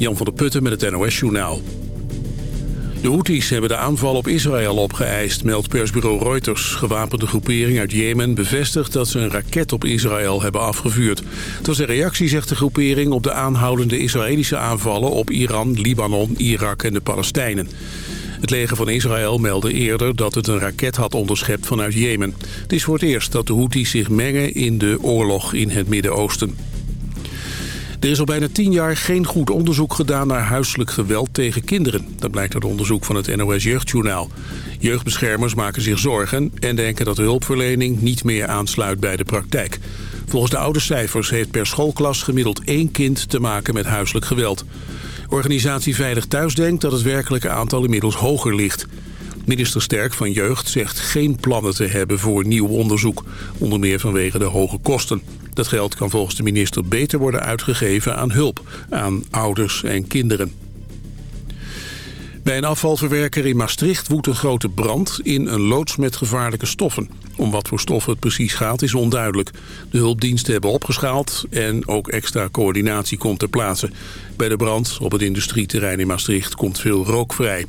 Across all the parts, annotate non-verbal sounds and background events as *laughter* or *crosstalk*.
Jan van der Putten met het NOS-journaal. De Houthis hebben de aanval op Israël opgeëist, meldt persbureau Reuters. Gewapende groepering uit Jemen bevestigt dat ze een raket op Israël hebben afgevuurd. Het was een reactie, zegt de groepering, op de aanhoudende Israëlische aanvallen op Iran, Libanon, Irak en de Palestijnen. Het leger van Israël meldde eerder dat het een raket had onderschept vanuit Jemen. Het is voor het eerst dat de Houthis zich mengen in de oorlog in het Midden-Oosten. Er is al bijna tien jaar geen goed onderzoek gedaan naar huiselijk geweld tegen kinderen. Dat blijkt uit onderzoek van het NOS Jeugdjournaal. Jeugdbeschermers maken zich zorgen en denken dat de hulpverlening niet meer aansluit bij de praktijk. Volgens de oude cijfers heeft per schoolklas gemiddeld één kind te maken met huiselijk geweld. Organisatie Veilig Thuis denkt dat het werkelijke aantal inmiddels hoger ligt. Minister Sterk van Jeugd zegt geen plannen te hebben voor nieuw onderzoek. Onder meer vanwege de hoge kosten. Dat geld kan volgens de minister beter worden uitgegeven aan hulp aan ouders en kinderen. Bij een afvalverwerker in Maastricht woedt een grote brand in een loods met gevaarlijke stoffen. Om wat voor stoffen het precies gaat is onduidelijk. De hulpdiensten hebben opgeschaald en ook extra coördinatie komt ter plaatse. Bij de brand op het industrieterrein in Maastricht komt veel rook vrij.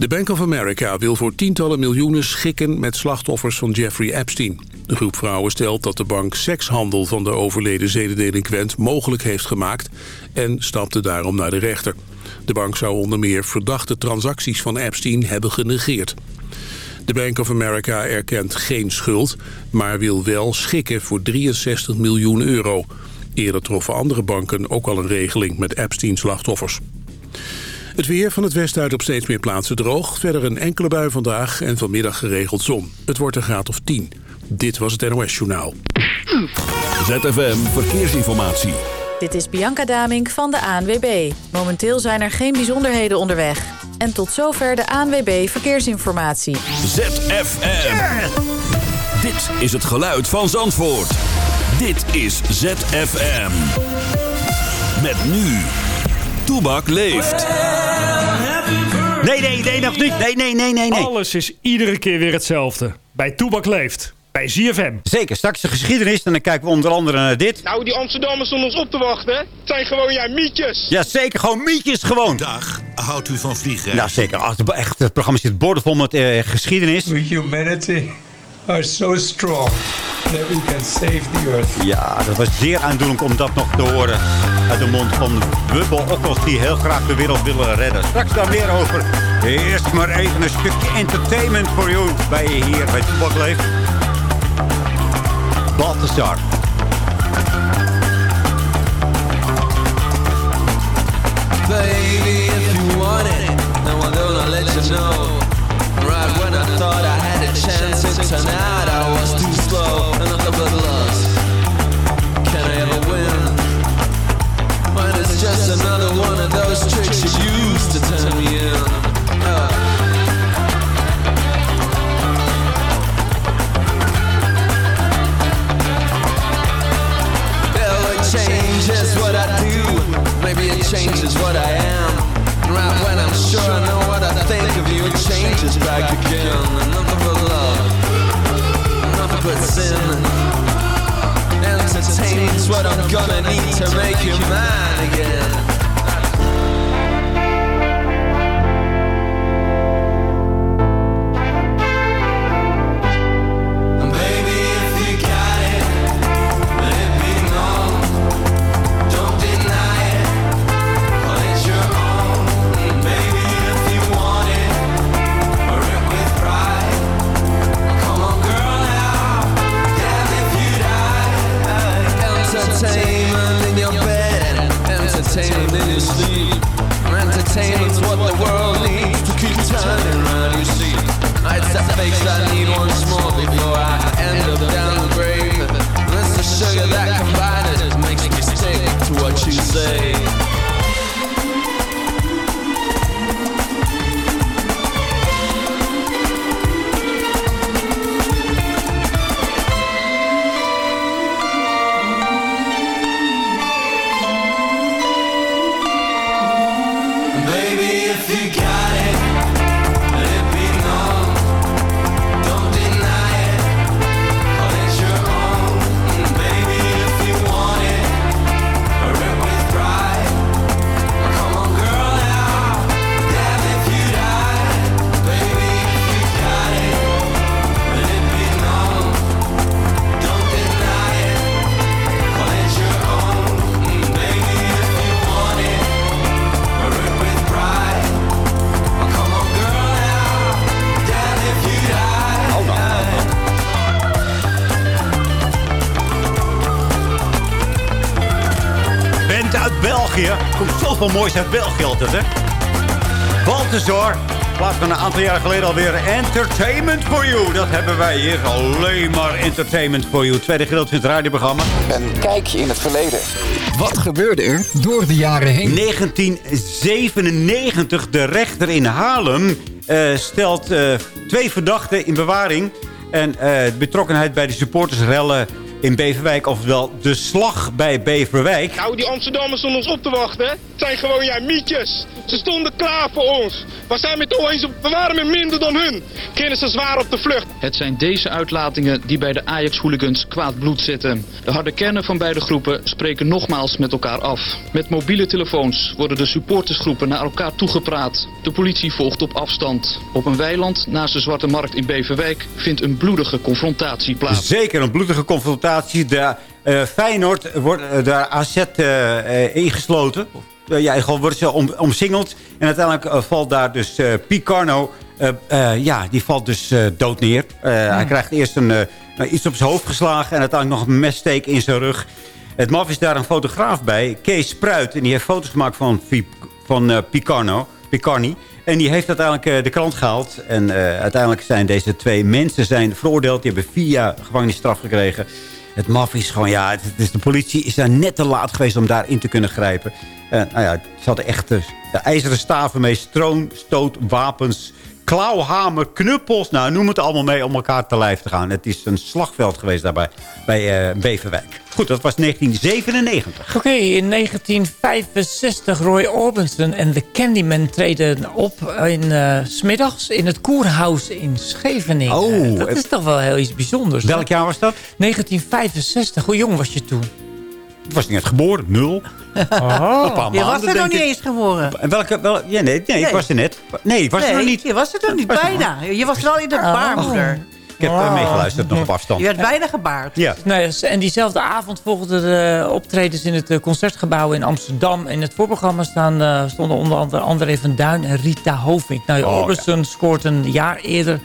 De Bank of America wil voor tientallen miljoenen schikken met slachtoffers van Jeffrey Epstein. De groep vrouwen stelt dat de bank sekshandel van de overleden zedendelinquent mogelijk heeft gemaakt en stapte daarom naar de rechter. De bank zou onder meer verdachte transacties van Epstein hebben genegeerd. De Bank of America erkent geen schuld, maar wil wel schikken voor 63 miljoen euro. Eerder troffen andere banken ook al een regeling met Epstein-slachtoffers. Het weer van het westen uit op steeds meer plaatsen droog. Verder een enkele bui vandaag en vanmiddag geregeld zon. Het wordt een graad of 10. Dit was het NOS Journaal. ZFM Verkeersinformatie. Dit is Bianca Damink van de ANWB. Momenteel zijn er geen bijzonderheden onderweg. En tot zover de ANWB Verkeersinformatie. ZFM. Dit is het geluid van Zandvoort. Dit is ZFM. Met nu. Toebak leeft. Nee, nee, nee, nog niet. Nee, nee, nee, nee, nee. Alles is iedere keer weer hetzelfde. Bij Toebak leeft. Bij ZFM. Zeker, straks de geschiedenis. En dan kijken we onder andere naar dit. Nou, die Amsterdammers stonden ons op te wachten. Het zijn gewoon jij mietjes. Ja, zeker. Gewoon mietjes gewoon. Dag, houdt u van vliegen? Ja, zeker. Ach, echt, het programma zit boordevol met eh, geschiedenis. We humanity are so strong that we can save the earth. Ja, dat was zeer aandoenlijk om dat nog te horen. Uit de mond van Wubbel Okkels die heel graag de wereld willen redden. Straks daar meer over. Eerst maar even een stukje entertainment voor jou bij hier bij Toebak Leeft. Balthazar. Baby, if you want it, no one gonna let you know. Right when I thought I out I was too slow. Another but lost. Can I ever win? Mine is just another one of those tricks you use to turn me in. Uh. Changes what I do. Maybe it changes what I am. Right when I'm sure I know what I think of you, it changes back again. Nothing but love, nothing but sin. Entertainment's what I'm gonna need to make you mine again. Moois uit België altijd, hè? Balthazar. Plaats van een aantal jaren geleden alweer Entertainment for You. Dat hebben wij hier. Alleen maar Entertainment for You. Tweede gedeelte van het radioprogramma. Een kijkje in het verleden. Wat gebeurde er door de jaren heen? 1997. De rechter in Haarlem eh, stelt eh, twee verdachten in bewaring. En eh, betrokkenheid bij de supportersrellen in Beverwijk. Oftewel de slag bij Beverwijk. Nou, die Amsterdammers stonden ons op te wachten? Het zijn gewoon, ja, mietjes. Ze stonden klaar voor ons. We, zijn met opeens op, we waren met minder dan hun. Kinderen ze zwaar op de vlucht. Het zijn deze uitlatingen die bij de Ajax-hooligans kwaad bloed zetten. De harde kernen van beide groepen spreken nogmaals met elkaar af. Met mobiele telefoons worden de supportersgroepen naar elkaar toegepraat. De politie volgt op afstand. Op een weiland naast de Zwarte Markt in Beverwijk vindt een bloedige confrontatie plaats. Zeker een bloedige confrontatie. De, eh, Feyenoord wordt uh, daar AZ eh, eh, ingesloten. Ja, gewoon worden ze om, omsingeld. En uiteindelijk eh, valt daar dus eh, Picarno. eh, eh, ja, die valt dus eh, dood neer. Eh, Hij krijgt eerst een, eh, iets op zijn hoofd geslagen. En uiteindelijk nog een messteek in zijn rug. Het maf is daar een fotograaf bij. Kees Spruit. En die heeft foto's gemaakt van, van eh, Picarno. Picarni. En die heeft uiteindelijk eh, de krant gehaald. En eh, uiteindelijk zijn deze twee mensen zijn veroordeeld. Die hebben vier jaar gevangenisstraf gekregen. Het maf is gewoon, ja, het, is, de politie is daar net te laat geweest om daarin te kunnen grijpen. En nou ja, ze hadden echt de, de ijzeren staven mee, stroom, stoot, wapens, klauwhamer, knuppels. Nou, noem het allemaal mee om elkaar te lijf te gaan. Het is een slagveld geweest daarbij bij eh, Beverwijk. Goed, dat was 1997. Oké, in 1965 Roy Orbison en de Candyman treden op in eh, 's smiddags in het Koerhuis in Scheveningen. Oh, dat het- is toch wel heel iets bijzonders. Welk jaar was dat? 1965. Hoe jong was je toen? Ik was net geboren, nul. Oh. *laughs* Een paar Je was er nog niet eens geboren. En welke, wel, ja, nee, nee, ik was er net. Nee, ik was er nog niet. je was er nog niet. Was er Bijna. Je was wel in de baarmoeder. Ik heb eh, meegeluisterd nog op afstand. Je werd bijna gebaard. Ja. Nee, en diezelfde avond volgden de optredens in het eh, Concertgebouw in Amsterdam. In het voorprogramma staan, eh, stonden onder andere André van Duin en Rita Hovink. Nou, Oh, Orbison scoort een jaar eerder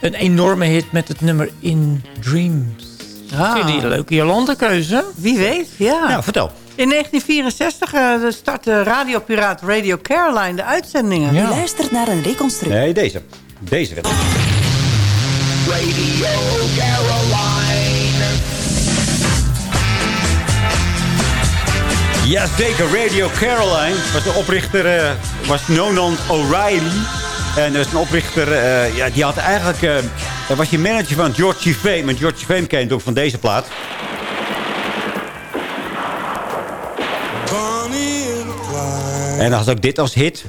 een enorme hit met het nummer In Dreams. Ah. Vind je die een leuke Jolandekeuze? Wie weet, ja. Ja, vertel. In 1964 eh, startte radiopiraat Radio Caroline de uitzendingen. Ja. Luistert naar een reconstructie. Nee, deze. Deze. Radio Caroline. Jazeker, Radio Caroline. Was de oprichter eh, was Nonan O'Reilly. En dat is een oprichter, eh, ja, die had eigenlijk... eh was je manager van George Fame. En George Fame kent ook van deze plaat. En dan had ook dit als hit.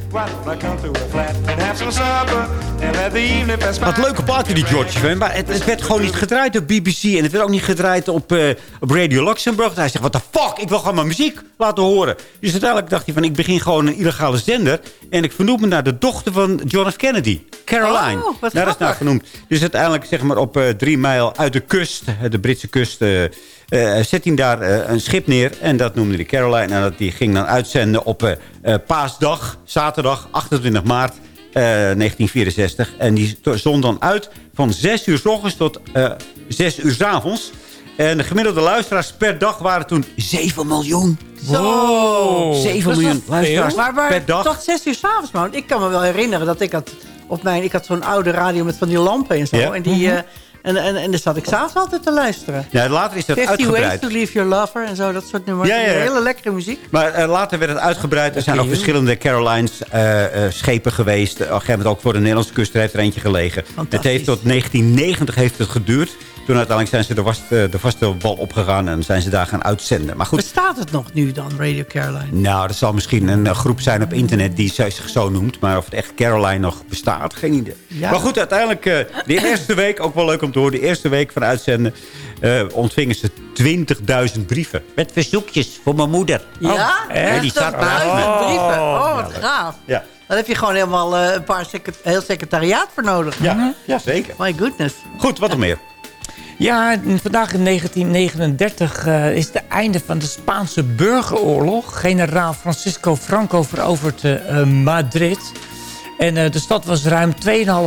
Wat leuke plaatje die George. Maar het, het werd gewoon niet gedraaid op BBC. En het werd ook niet gedraaid op, eh, op Radio Luxemburg. Hij zegt, wat de fuck, ik wil gewoon mijn muziek laten horen. Dus uiteindelijk dacht hij van, ik begin gewoon een illegale zender. En ik vernoem me naar de dochter van John F. Kennedy. Caroline. Oh, wat Daar is naar grappig. genoemd. Dus uiteindelijk zeg maar op eh, drie mijl uit de kust, de Britse kust... eh, zet hij daar eh, een schip neer. En dat noemde hij Caroline. En dat, die ging dan uitzenden op eh, eh, paasdag, zaterdag, 28 maart eh, 1964. En die zond dan uit van 6 uur s ochtends tot eh 6 uur s avonds. En de gemiddelde luisteraars per dag waren toen 7 miljoen. Zo. 7 Dat is miljoen luisteraars Maar, maar per dag. tot zes uur s'avonds, man. Ik kan me wel herinneren dat ik had op mijn... Ik had zo'n oude radio met van die lampen en zo. Ja. En, die, Mhm. eh, en, en, en daar zat ik s'avonds altijd te luisteren. Ja, later is dat 50 Ways uitgebreid. to Leave Your Lover en zo, dat soort nummers. Ja, ja, ja. Hele lekkere muziek. Maar eh, later werd het uitgebreid. Er zijn ook verschillende Carolines eh, eh, schepen geweest. Op een gegeven moment ook voor de Nederlandse kust. Er heeft er eentje gelegen. Het heeft tot 1990 heeft het geduurd. Toen uiteindelijk zijn ze de, eh, de vaste bal opgegaan. En zijn ze daar gaan uitzenden. Maar goed, Bestaat het nog nu dan, Radio Caroline? nou, er zal misschien een groep zijn op internet die zich zo noemt. Maar of het echt Caroline nog bestaat, geen idee. Ja. Maar goed, uiteindelijk, de eerste week, ook wel leuk om horen. De eerste week van uitzenden eh, ontvingen ze 20.000 brieven. Met verzoekjes voor mijn moeder. Ja? Ja, die staat naast me. Duizend brieven. Oh, wat Ja, gaaf. Ja. Daar heb je gewoon helemaal eh, een paar secret heel secretariaat voor nodig. Ja, ja, zeker. My goodness. Goed, wat nog meer? Ja, vandaag in 1939 eh, is het einde van de Spaanse burgeroorlog. Generaal Francisco Franco verovert Madrid. En eh, de stad was ruim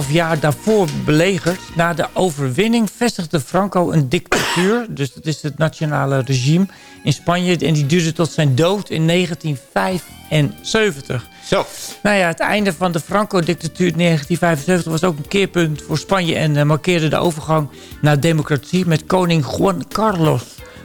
2,5 jaar daarvoor belegerd. Na de overwinning vestigde Franco een dictatuur. Dus dat is het nationale regime in Spanje. En die duurde tot zijn dood in 1975. Zo. Nou ja, het einde van de Franco-dictatuur in 1975 was ook een keerpunt voor Spanje... en eh, markeerde de overgang naar democratie met koning Juan Carlos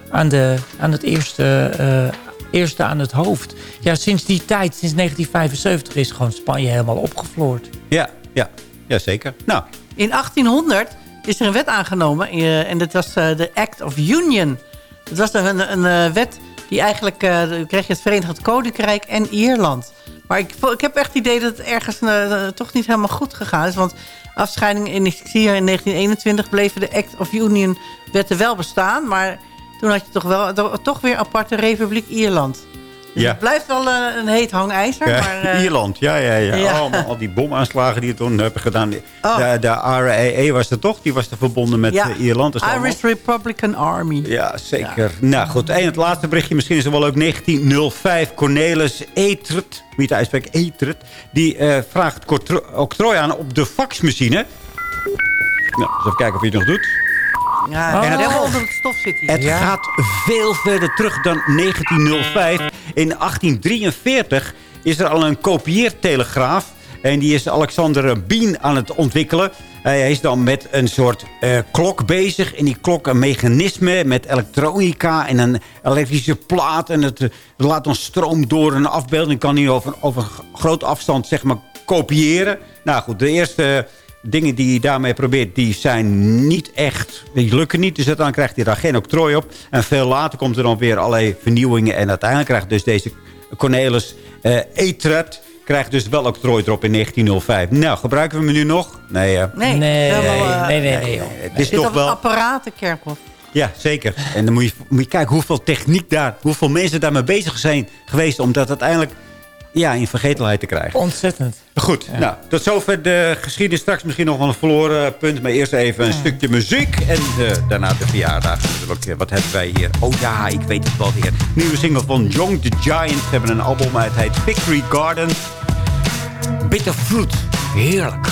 aan, de, aan het eerste, eh, eerste aan het hoofd. Ja, sinds die tijd, sinds 1975, is gewoon Spanje helemaal opgevloord. Ja, ja, ja zeker. Nou, In 1800 is er een wet aangenomen. eh, en dat was eh, de Act of Union. Dat was een, een eh, wet die eigenlijk... eh, dan kreeg je het Verenigd Koninkrijk en Ierland. Maar ik, ik heb echt het idee dat het ergens eh, toch niet helemaal goed gegaan is. Want afscheiding in, ik zie hier in 1921 bleven de Act of Union wetten wel bestaan. Maar toen had je toch, wel, to- toch weer aparte Republiek Ierland. Dus Ja. het blijft wel eh, een heet hangijzer. Ja, maar, eh, Ierland, ja, ja, ja. Al die bomaanslagen die je toen hebben gedaan. Oh. De, de RAE was er toch? Die was er verbonden met ja, eh, Ierland. Dus allemaal- Irish Republican Army. Ja, zeker. Nou goed, en het laatste berichtje, misschien is het wel leuk. 1905, Cornelis Etert, wie het uitspreekt, Etert... die eh, vraagt octro- octrooi aan op de faxmachine. Nou, eens even kijken of hij het nog doet. Ja, En het- helemaal onder het stof zit hij. Het gaat veel verder terug dan 1905. In 1843 is er al een kopieertelegraaf. En die is Alexander Bien aan het ontwikkelen. Hij is dan met een soort eh, klok bezig. En die klok een mechanisme met elektronica en een elektrische plaat. En het laat dan stroom door een afbeelding. Kan hij over, over een grote afstand zeg maar kopiëren. Nou goed, de eerste dingen die hij daarmee probeert, die zijn niet echt, die lukken niet. Dus uiteindelijk krijgt hij daar geen octrooi op. En veel later komt er dan weer allerlei vernieuwingen. En uiteindelijk krijgt dus deze Cornelis eh Etret, krijgt dus wel octrooi erop in 1905. Nou, gebruiken we hem nu nog? Nee, eh, Nee, Nee, nee, nee, nee, joh. het is toch wel... apparatenkerkhof. Ja, zeker. En dan moet je, moet je kijken hoeveel techniek daar, hoeveel mensen daarmee bezig zijn geweest om dat uiteindelijk ja, in vergetelheid te krijgen. Ontzettend. Goed, nou, tot zover de geschiedenis. Straks misschien nog wel een verloren punt. Maar eerst even een stukje muziek. En eh, daarna de verjaardag. natuurlijk. Eh, Wat hebben wij hier? Oh ja, ik weet het wel weer. Nieuwe single van Young the Giant. Ze hebben een album uit. Het heet Victory Garden. Bitter Fruit. Heerlijk.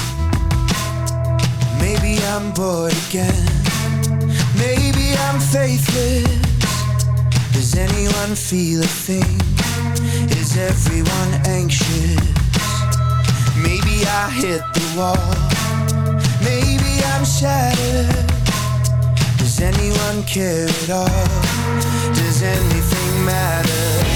Maybe I'm bored again. Maybe I'm faithless. Does anyone feel a thing? Is everyone anxious? Maybe I hit the wall. Maybe I'm shattered. Does anyone care at all? Does anything matter?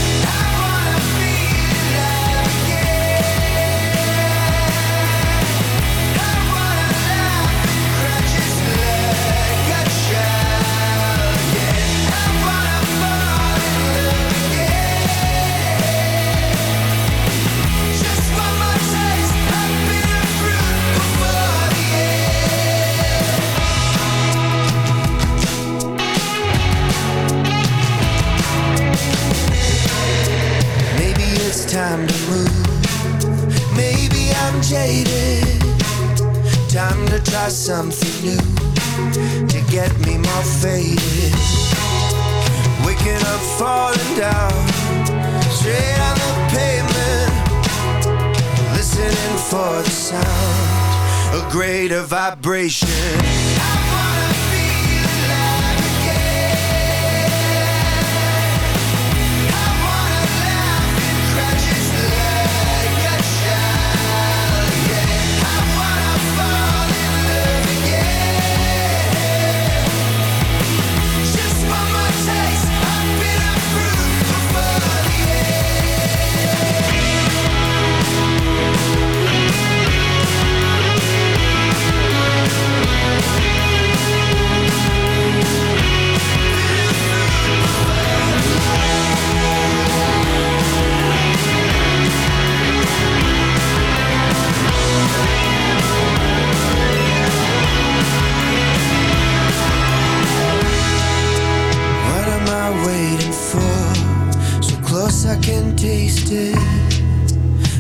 Try something new to get me more faded. Waking up, falling down, straight on the pavement. Listening for the sound, a greater vibration.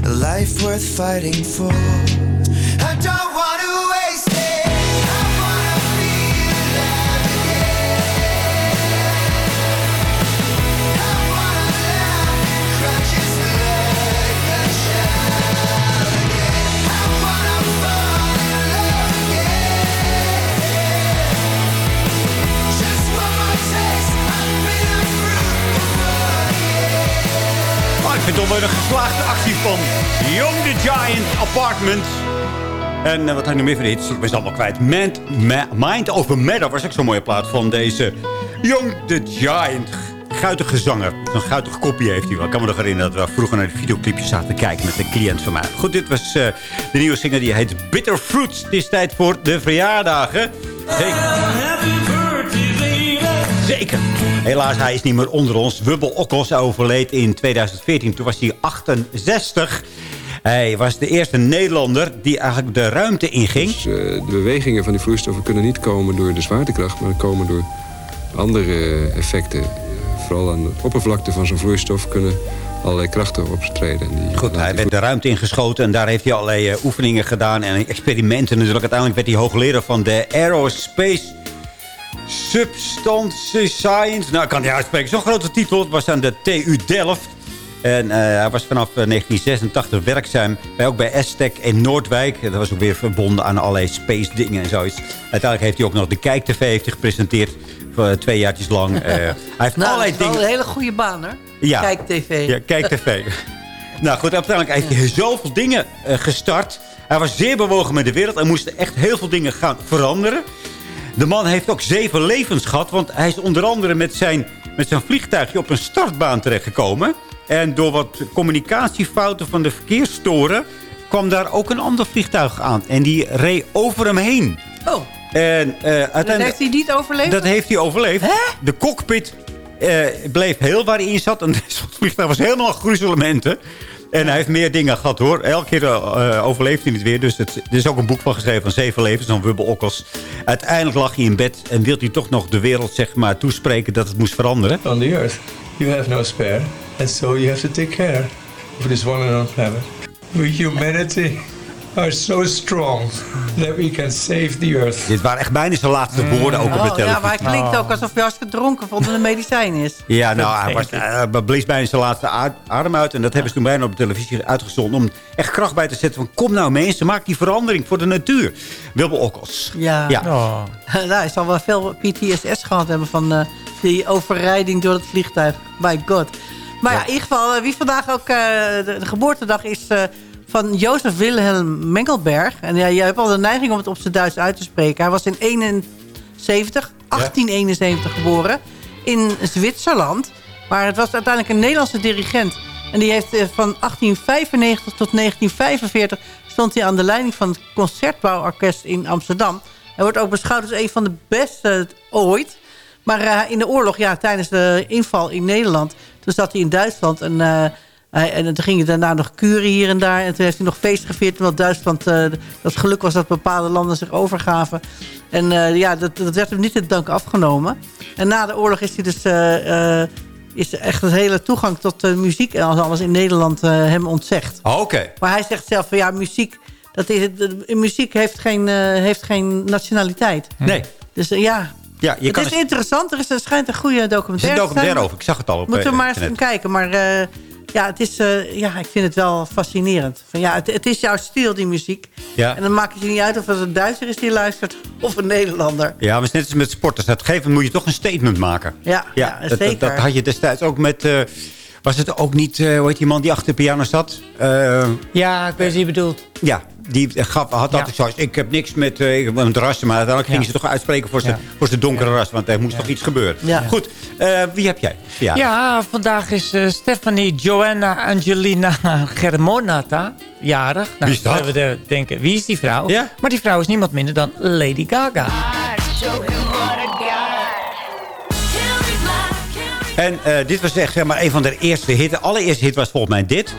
A life worth fighting for. I don't vind het een geslaagde actie van Young the Giant Apartment. En eh, wat ik nog meer van dit? Ik ben allemaal kwijt. Mind, Mind over Matter was ook zo'n mooie plaat van deze Young the Giant. Guitige zanger. Een guitige kopie heeft hij wel. Ik kan me nog herinneren dat we vroeger naar de videoclipjes zaten te kijken met een cliënt van mij. Goed, dit was eh, de nieuwe singer die heet Bitter Fruits. Het is tijd voor de verjaardagen. Zeker. Zeker. Helaas, hij is niet meer onder ons. Wubbel Okkels overleed in 2014. Toen was hij 68. Hij was de eerste Nederlander die eigenlijk de ruimte inging. Dus, eh, de bewegingen van die vloeistoffen kunnen niet komen door de zwaartekracht... maar komen door andere effecten. Vooral aan de oppervlakte van zo'n vloeistof kunnen allerlei krachten optreden. En die Goed, hij werd de ruimte ingeschoten en daar heeft hij allerlei eh, oefeningen gedaan... en experimenten natuurlijk. Uiteindelijk werd hij hoogleraar van de Aerospace Substance Science. Nou, ik kan niet uitspreken. Zo'n grote titel. Het was aan de TU Delft. En eh, hij was vanaf eh, 1986 werkzaam. Bij, ook bij Aztec in Noordwijk. Dat was ook weer verbonden aan allerlei space dingen en zoiets. Uiteindelijk heeft hij ook nog de Kijk TV heeft hij gepresenteerd. Voor eh, twee jaartjes lang. Eh, hij *laughs* heeft Nou, allerlei dingen... een hele goede baan, hoor. Ja. Kijk tv. Ja, kijk tv. *laughs* nou goed, uiteindelijk heeft hij zoveel dingen eh, gestart. Hij was zeer bewogen met de wereld. en moest echt heel veel dingen gaan veranderen. De man heeft ook zeven levens gehad. Want hij is onder andere met zijn, met zijn vliegtuigje op een startbaan terechtgekomen. En door wat communicatiefouten van de verkeerstoren... kwam daar ook een ander vliegtuig aan. En die reed over hem heen. Oh, En, eh, dat uiteindelijk, heeft hij niet overleefd? dat heeft hij overleefd. De cockpit eh, bleef heel waar hij in zat. En *laughs* het vliegtuig was helemaal gruzelementen. En hij heeft meer dingen gehad hoor. Elke keer eh, overleeft hij het weer. Dus het, er is ook een boek van geschreven van zeven levens. Van Wubbel Okkels. Uiteindelijk lag hij in bed. En wilde hij toch nog de wereld zeg maar, toespreken dat het moest veranderen. On the earth, you have no spare, and so you have to take care of this one and only planet. We humanity are so strong that we can save the earth. Dit waren echt bijna zijn laatste woorden ook op de Oh, televisie. ja, maar hij klinkt ook alsof hij hartstikke dronken vond en een medicijn is. *laughs* Ja, nou, hij was, hij blies bijna zijn laatste adem uit. En dat hebben ze toen bijna op de televisie uitgezonden. Om echt kracht bij te zetten van... kom nou mensen, maak die verandering voor de natuur. Wilbel Okkels. Ja. Ja. Oh. *laughs* nou, hij zal wel veel PTSS gehad hebben van eh, die overrijding door het vliegtuig. My god. Maar ja, in ieder geval, eh, wie vandaag ook eh, de, de geboortedag is eh, van Jozef Wilhelm Mengelberg. En ja, je hebt al de neiging om het op zijn Duits uit te spreken. Hij was in 71, 1871 geboren in Zwitserland. Maar het was uiteindelijk een Nederlandse dirigent. En die heeft eh, van 1895 tot 1945 stond hij aan de leiding van het Concertbouworkest in Amsterdam. Hij wordt ook beschouwd als een van de beste ooit. Maar eh, in de oorlog, ja, tijdens de inval in Nederland... toen zat hij in Duitsland en, eh, en toen ging hij daarna nog kuren hier en daar. En toen heeft hij nog feest gevierd... omdat Duitsland eh, dat geluk was dat bepaalde landen zich overgaven. En eh, ja, dat, dat werd hem niet te dank afgenomen. En na de oorlog is hij dus... eh, is echt het hele toegang tot muziek en alles in Nederland hem ontzegd. Oké. Maar hij zegt zelf van ja, muziek, dat is, het- muziek heeft, geen, heeft geen nationaliteit. Nee. Dus ja, Ja, je het kan is interessant. Er, is, er schijnt een goede Er is een documentaire. documentaire over. Ik zag het al op Moeten we maar eens gaan kijken. Maar ja, het is, eh, ja, ik vind het wel fascinerend. Van, ja, het, het is jouw stijl, die muziek. Ja. En dan maakt het je niet uit of het een Duitser is die luistert... of een Nederlander. Ja, maar het is net als met sporters. Op een gegeven moment moet je toch een statement maken. Ja, ja, dat, dat- zeker. Dat, had je destijds ook met... eh, was het ook niet, eh, hoe heet die man die achter de piano zat? Eh, Ja, ik weet wat je bedoelt. ja, die gaf, had altijd zoiets. Ik heb niks met, eh, heb een rassen, maar uiteindelijk Ja. gingen ze toch uitspreken voor zijn voor zijn donkere ras. Want er moest toch iets gebeuren. Ja. Goed, eh, wie heb jij? Ja. Ja, vandaag is eh, Stephanie Joanna Angelina *laughs* Germonata jarig. Nou, Wie is dat? zullen We de- denken, wie is die vrouw? Ja. Maar die vrouw is niemand minder dan Lady Gaga. En eh, dit was echt zeg maar een van de eerste hits. De allereerste hit was volgens mij dit.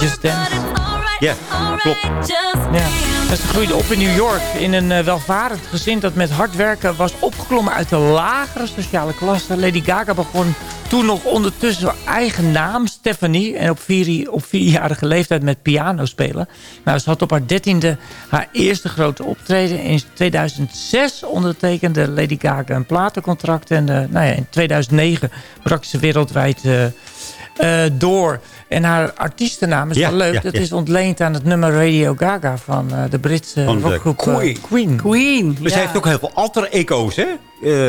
Just Dance. Ja, klopt. Ja. En ze groeide op in New York in een eh, welvarend gezin dat met hard werken was opgeklommen uit de lagere sociale klasse. Lady Gaga begon toen nog ondertussen haar eigen naam, Stephanie. En op, vier, op vierjarige leeftijd met piano spelen. Nou, ze had op haar dertiende haar eerste grote optreden. In 2006 ondertekende Lady Gaga een platencontract. En eh, nou ja, in 2009 brak ze wereldwijd eh, eh, door. En haar artiestennaam is Ja, wel leuk. ja, dat ja. is ontleend aan het nummer Radio Gaga van eh, de Britse Van rockgroep eh, Queen. Queen. Queen. Maar zij heeft ook heel veel alter echo's, hè?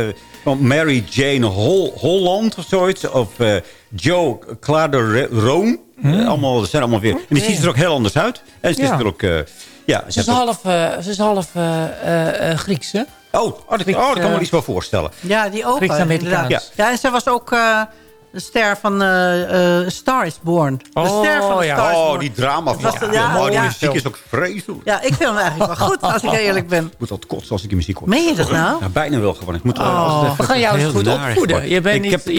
Eh, van Mary Jane Hol Holland of zoiets. Of eh, Joe Claude allemaal, ze zijn allemaal weer... En die ziet er ook heel anders uit. En ze is Ja. er ook... eh, ja, Ze is half, eh, ze is half eh, eh, eh, Grieks, hè? Oh, oh, dat, oh, dat kan me iets wel voorstellen. Ja, die opa. Grieks-Amerikaans. inderdaad. Ja. en zij was ook eh, de ster van eh eh, Star is Born. De Oh, ster van de ja. Star is Oh, die drama Dat van ja, oh, die ja. muziek is ook vreselijk. Ja, ik vind hem eigenlijk wel goed, als ik *laughs* eerlijk ben. Ik moet wat kotsen als ik die muziek hoor. Meen je dat nou? Ja, bijna wel gewoon. Ik moet Oh. het even We gaan jou eens goed opvoeden. Je bent ik niet- heb, je ik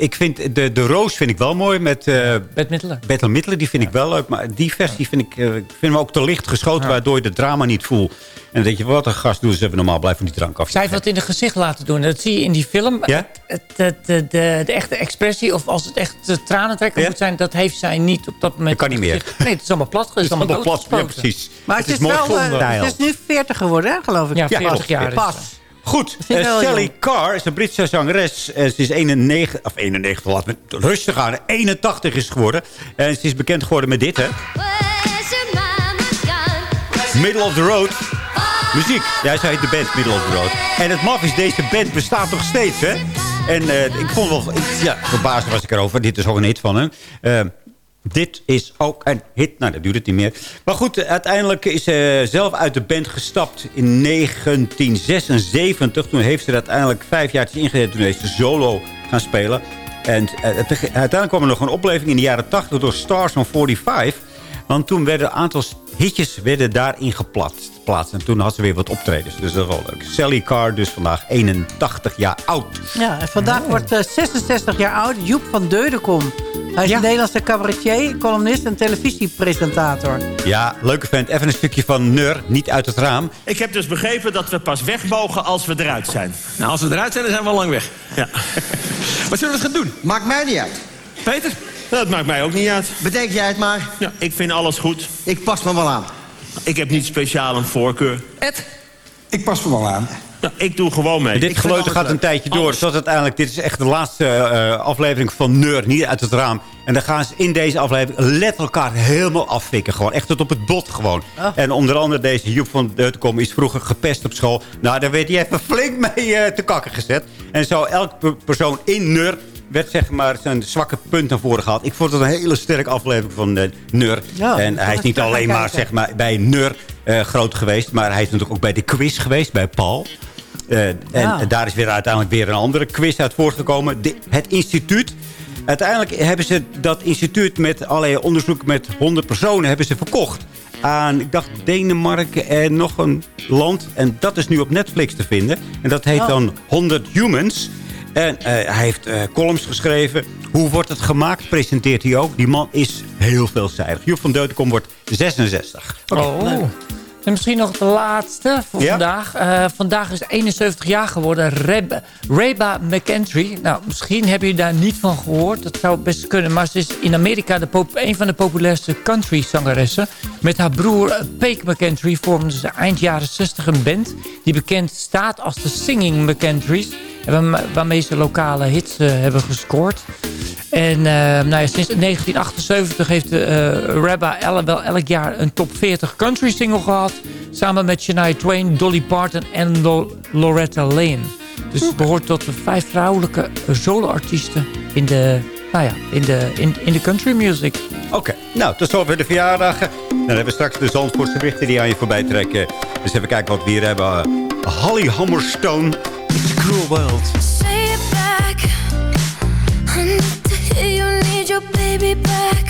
hebt vind de, de Roos vind ik wel mooi met eh Midler. Bette Midler. Die vind ik wel leuk. Maar die versie vind ik, eh, ik vind hem ook te licht geschoten, waardoor je de drama niet voelt. En dan denk je, wat een gast doen ze even normaal. Blijf van die drank af. Zij heeft wat in het gezicht laten doen. Dat zie je in die film. Ja? Het, het, de, de, de echte expressie, of als het echt uh, tranentrekker Ja? moet zijn... dat heeft zij niet op dat moment. Dat kan niet meer. Nee, het is allemaal plat. Het is allemaal Allemaal plat, ja, precies. Maar het, is, wel, eh, het is nu 40 geworden, hè, geloof ik. Ja, 40 jaar is Pas. Goed, ik eh, Sally jong. Carr is een Britse zangeres. Eh, ze is 91, of 91, laat me rustig aan. 81 is geworden. En ze is bekend geworden met dit, hè. Middle of the Road. Muziek. Ja, zij heet de band Middle of the Road. En het maf is, deze band bestaat nog steeds, hè. En eh, ik vond wel... ik- ja, verbaasd was ik erover. Dit is ook een hit van hem. Eh, dit is ook een hit. Nou, dat duurt het niet meer. Maar goed, eh, uiteindelijk is ze zelf uit de band gestapt in 1976. Toen heeft ze uiteindelijk vijf jaar ingezet. Toen heeft ze solo gaan spelen. En uiteindelijk kwam er nog een opleving in de jaren 80 door Stars on 45. Want toen werden een aantal hitjes werden daarin geplaatst. Plaatst. En toen had ze weer wat optredens. Dus dat is wel leuk. Sally Carr, dus vandaag 81 jaar oud. Ja, en vandaag wordt eh, 66 jaar oud Joep van Deudekom. Hij is een Nederlandse cabaretier, columnist en televisiepresentator. Ja, leuke vent. Even een stukje van Neur, niet uit het raam. Ik heb dus begrepen dat we pas weg mogen als we eruit zijn. Nou, als we eruit zijn, dan zijn we al lang weg. Ja. *laughs* Wat zullen we gaan doen? Maakt mij niet uit. Peter? Dat maakt mij ook niet uit. Bedenk jij het maar. Ja, ik vind alles goed. Ik pas me wel aan. Ik heb niet speciaal een voorkeur. Ed? Ik pas me wel aan. Nou, ik doe gewoon mee. Dit geleuter gaat een leuk. tijdje door. Alles. Zodat uiteindelijk, dit is echt de laatste eh, aflevering van Neur, niet uit het raam. En dan gaan ze in deze aflevering let elkaar helemaal afvikken. Gewoon echt tot op het bot gewoon. En onder andere deze Joep van Deutenkom is vroeger gepest op school. Nou, daar werd hij even flink mee eh, te kakken gezet. En zo elke per- persoon in Neur werd zeg maar zijn zwakke punt naar voren gehaald. Ik vond het een hele sterke aflevering van eh Neur. Ja, en hij is niet alleen maar kijken. zeg maar, bij Neur eh, groot geweest. Maar hij is natuurlijk ook bij de quiz geweest, bij Paul. Eh, en Ja. daar is weer uiteindelijk weer een andere quiz uit voortgekomen. De- het instituut. Uiteindelijk hebben ze dat instituut met allerlei onderzoek met 100 personen hebben ze verkocht. Aan, ik dacht, Denemarken en nog een land. En dat is nu op Netflix te vinden. En dat heet Oh. dan 100 Humans. En eh, hij heeft eh, columns geschreven. Hoe wordt het gemaakt, presenteert hij ook. Die man is heel veelzijdig. Joep van Deutenkom wordt 66. Oh. En misschien nog de laatste voor Ja? vandaag. Eh, vandaag is 71 jaar geworden Reba, Reba McEntry. Nou, misschien hebben jullie daar niet van gehoord. Dat zou best kunnen. Maar ze is in Amerika de pop- een van de populairste country-zangeressen. Met haar broer Pake McEntry vormden ze eind jaren 60 een band... die bekend staat als de Singing McEntries. Waarmee ze lokale hits eh, hebben gescoord. En eh, nou ja, sinds 1978 heeft uh, Rabba Elle wel elk jaar een top 40 country single gehad. Samen met Shania Twain, Dolly Parton en Lo- Loretta Lane. Dus het behoort tot de vijf vrouwelijke solo-artiesten in de, nou ja, in de, in, de country music. Oké, nou, tot zover de verjaardagen. Dan hebben we straks de Zandvoortse berichten die aan je voorbij trekken. Dus even kijken wat we hier hebben. Holly Hammerstone. It's a cruel world. Say it back. I need to hear you need your baby back.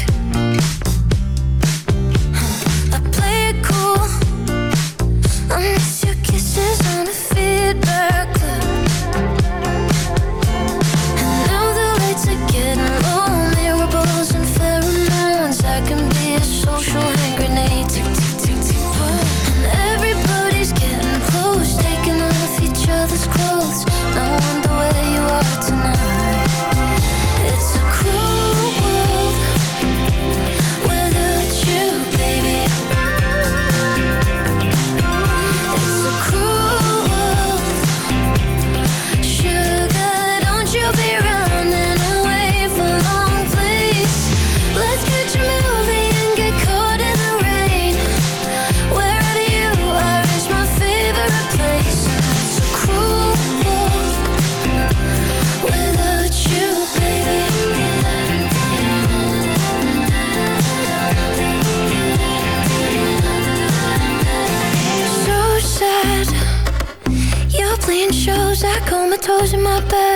closing my back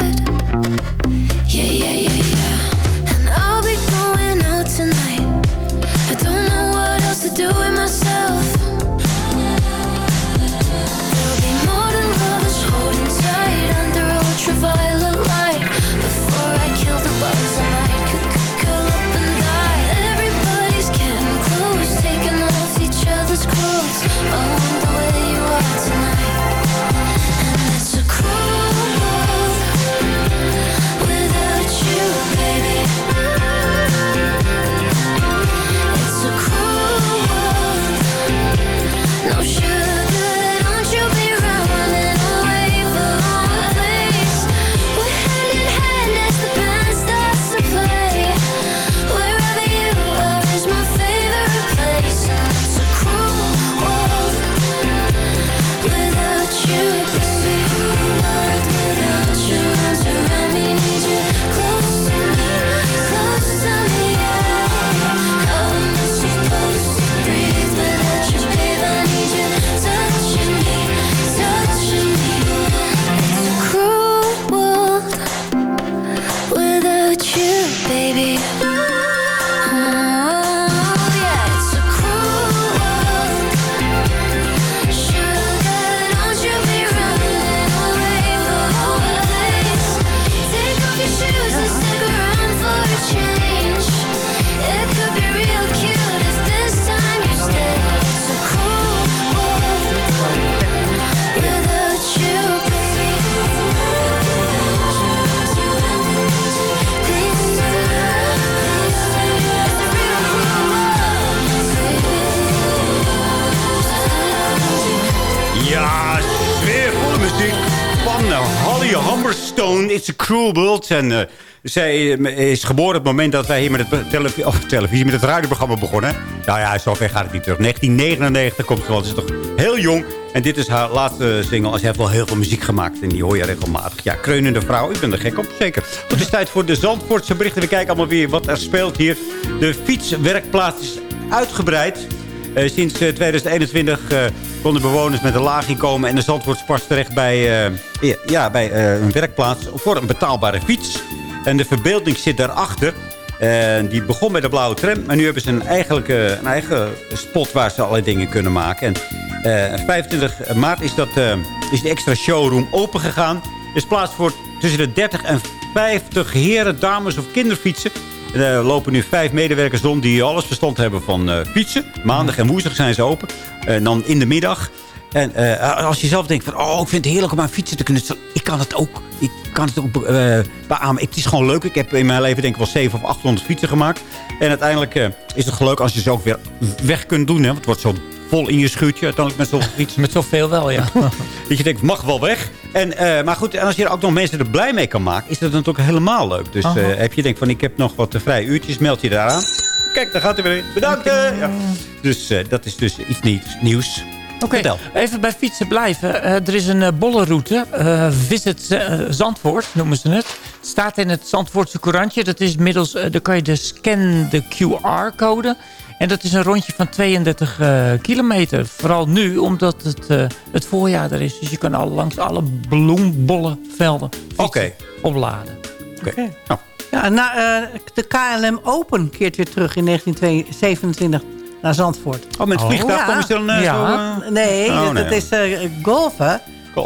World. En eh, zij eh, is geboren op het moment dat wij hier met het televisie, met het radioprogramma begonnen. Nou ja, zo ver gaat het niet terug. 1999 komt ze wel. Ze is toch heel jong. En dit is haar laatste single. Ze heeft wel heel veel muziek gemaakt. En die hoor je regelmatig. Ja, kreunende vrouw. Ik ben er gek op, zeker. Het is tijd voor de Zandvoortse berichten. We kijken allemaal weer wat er speelt hier. De fietswerkplaats is uitgebreid. Eh, sinds eh, 2021 eh, konden bewoners met een laag inkomen... en de Zandvoortspas terecht bij, eh, ja, bij een werkplaats... voor een betaalbare fiets. En de verbeelding zit daarachter. En die begon met de blauwe tram. Maar nu hebben ze een, eigenlijk, eh, een eigen spot waar ze allerlei dingen kunnen maken. En eh, 25 maart is, dat, is de extra showroom opengegaan. Er is plaats voor tussen de 30 en 50 heren, dames of kinderfietsen. Er lopen nu vijf medewerkers rond die alles verstand hebben van eh, fietsen. Maandag en woensdag zijn ze open. En dan in de middag. En eh, als je zelf denkt van, oh, ik vind het heerlijk om aan fietsen te kunnen staan. Ik kan het ook. Ik kan het ook eh beamen. Het is gewoon leuk. Ik heb in mijn leven denk ik wel 700 of 800 fietsen gemaakt. En uiteindelijk eh, is het leuk als je ze ook weer weg kunt doen. Hè? Want het wordt zo vol in je schuurtje uiteindelijk met fiets. Met zoveel wel, ja. *laughs* Dat je denkt, mag wel weg. En, eh, maar goed, en als je er ook nog mensen er blij mee kan maken... is dat natuurlijk helemaal leuk. Dus eh, heb je denkt van, ik heb nog wat vrije uurtjes, meld je daaraan. Kijk, daar gaat hij weer in. Bedankt. eh. Ja. Dus dat is dus iets nieuws. nieuws. Oké, even bij fietsen blijven. Er is een bollenroute. Visit Zandvoort noemen ze het. Het staat in het Zandvoortse courantje. Dat is middels, dan kan je de scan de QR-code. En dat is een rondje van 32 eh, kilometer. Vooral nu, omdat het, eh, het voorjaar er is. Dus je kan al langs alle bloembollenvelden Oké. opladen. Oké. Nou, Ja, na, eh, de KLM Open keert weer terug in 1927 naar Zandvoort. Oh, met het vliegtuig komen ze dan Ja. zo... Nee, Oh, dat, nee. dat is eh. Golf.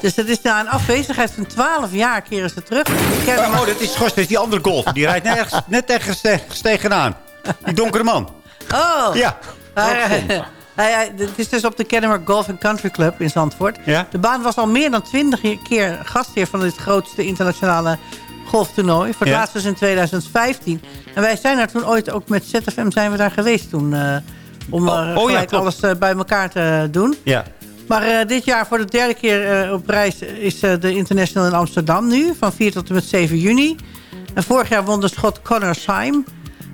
Dus dat is na een afwezigheid van 12 jaar keren ze terug. Hem- Oh, dat is, gast, dat is die andere golf. Die rijdt nergens, net ergens te- tegenaan. Die donkere man. Oh! Ja. Hij, hij- hij- het is dus op de Kennemer Golf and Country Club in Zandvoort. Ja. De baan was al meer dan 20 keer gastheer van dit grootste internationale golftoernooi. Voor het Ja. laatst dus in 2015. En wij zijn daar toen ooit ook met ZFM zijn we daar geweest toen. eh, om Oh, eh, oh ja, alles eh, bij elkaar te doen. Ja. Maar eh, dit jaar voor de derde keer eh, op reis is eh, de International in Amsterdam nu. Van 4 tot en met 7 juni. En vorig jaar won de schot Connor Syme.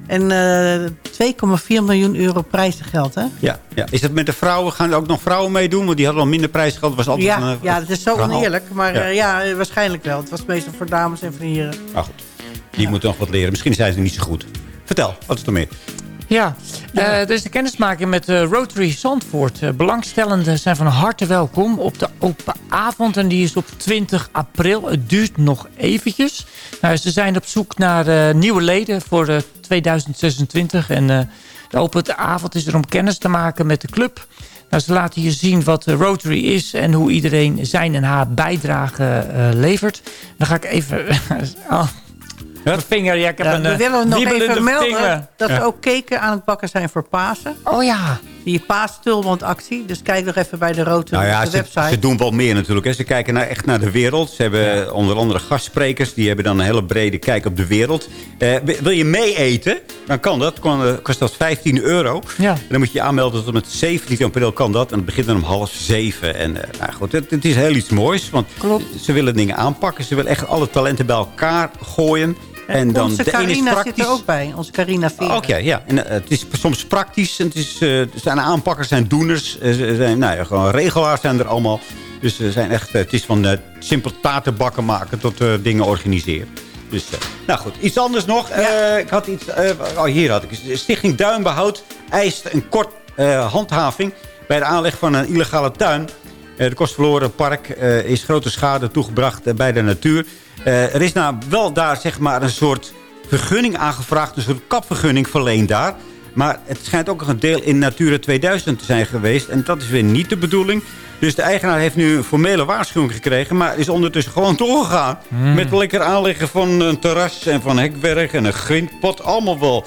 En eh 2,4 miljoen euro prijzengeld, hè? Ja, ja. Is dat met de vrouwen? Gaan er ook nog vrouwen meedoen? Want die hadden al minder prijsgeld. Dat was altijd Ja, een, eh, ja, dat is zo verhaal. oneerlijk. Maar Ja. ja. ja, eh, waarschijnlijk wel. Het was meestal voor dames en voor heren. Maar goed, die moeten nog wat leren. Misschien zijn ze niet zo goed. Vertel, wat is er meer? Ja, eh, er is een kennismaking met eh, Rotary Zandvoort. Eh, belangstellenden zijn van harte welkom op de open avond. En die is op 20 april. Het duurt nog eventjes. Nou, ze zijn op zoek naar nieuwe leden voor eh, 2026. En de open avond is er om kennis te maken met de club. Nou, ze laten je zien wat de Rotary is en hoe iedereen zijn en haar bijdrage levert. Dan ga ik even... *laughs* mijn vinger, ja, ik heb Ja, een we eh, willen nog even melden vinger. dat Ja. we ook keken aan het bakken zijn voor Pasen. Oh ja. Die paastulbandactie. Dus kijk nog even bij de Rotary Nou ja, de ze, website. ze doen wel meer natuurlijk. Hè. Ze kijken naar, echt naar de wereld. Ze hebben onder andere gastsprekers. Die hebben dan een hele brede kijk op de wereld. Eh, wi- wil je mee eten? Dan kan dat. Kan, eh, kost dat 15 euro. Ja. En dan moet je je aanmelden tot met 17 april kan dat. En het begint dan om half zeven. En eh, nou goed, het, het is heel iets moois. Want ze willen dingen aanpakken. Ze willen echt alle talenten bij elkaar gooien. En dan Onze de Carina zit er ook bij. Onze Carina Veren. Oké, ja. En, eh, het is soms praktisch. En het is, eh, er zijn aanpakkers, zijn doeners. eh, zijn, nou ja, gewoon regelaars zijn er allemaal. Dus ze zijn echt, het is van simpel taartenbakken maken tot dingen organiseren. Dus, nou goed, iets anders nog. Ik had iets, oh, hier had ik. Stichting Duinbehoud eist een kort handhaving bij de aanleg van een illegale tuin. Eh, de Kostverloren Park eh, is grote schade toegebracht eh, bij de natuur. Er is nou wel daar zeg maar een soort vergunning aangevraagd. Een soort kapvergunning verleend daar. Maar het schijnt ook nog een deel in Natura 2000 te zijn geweest. En dat is weer niet de bedoeling. Dus de eigenaar heeft nu een formele waarschuwing gekregen. Maar is ondertussen gewoon doorgegaan. Met lekker aanleggen van een terras en van hekwerk en een grindpot. Allemaal wel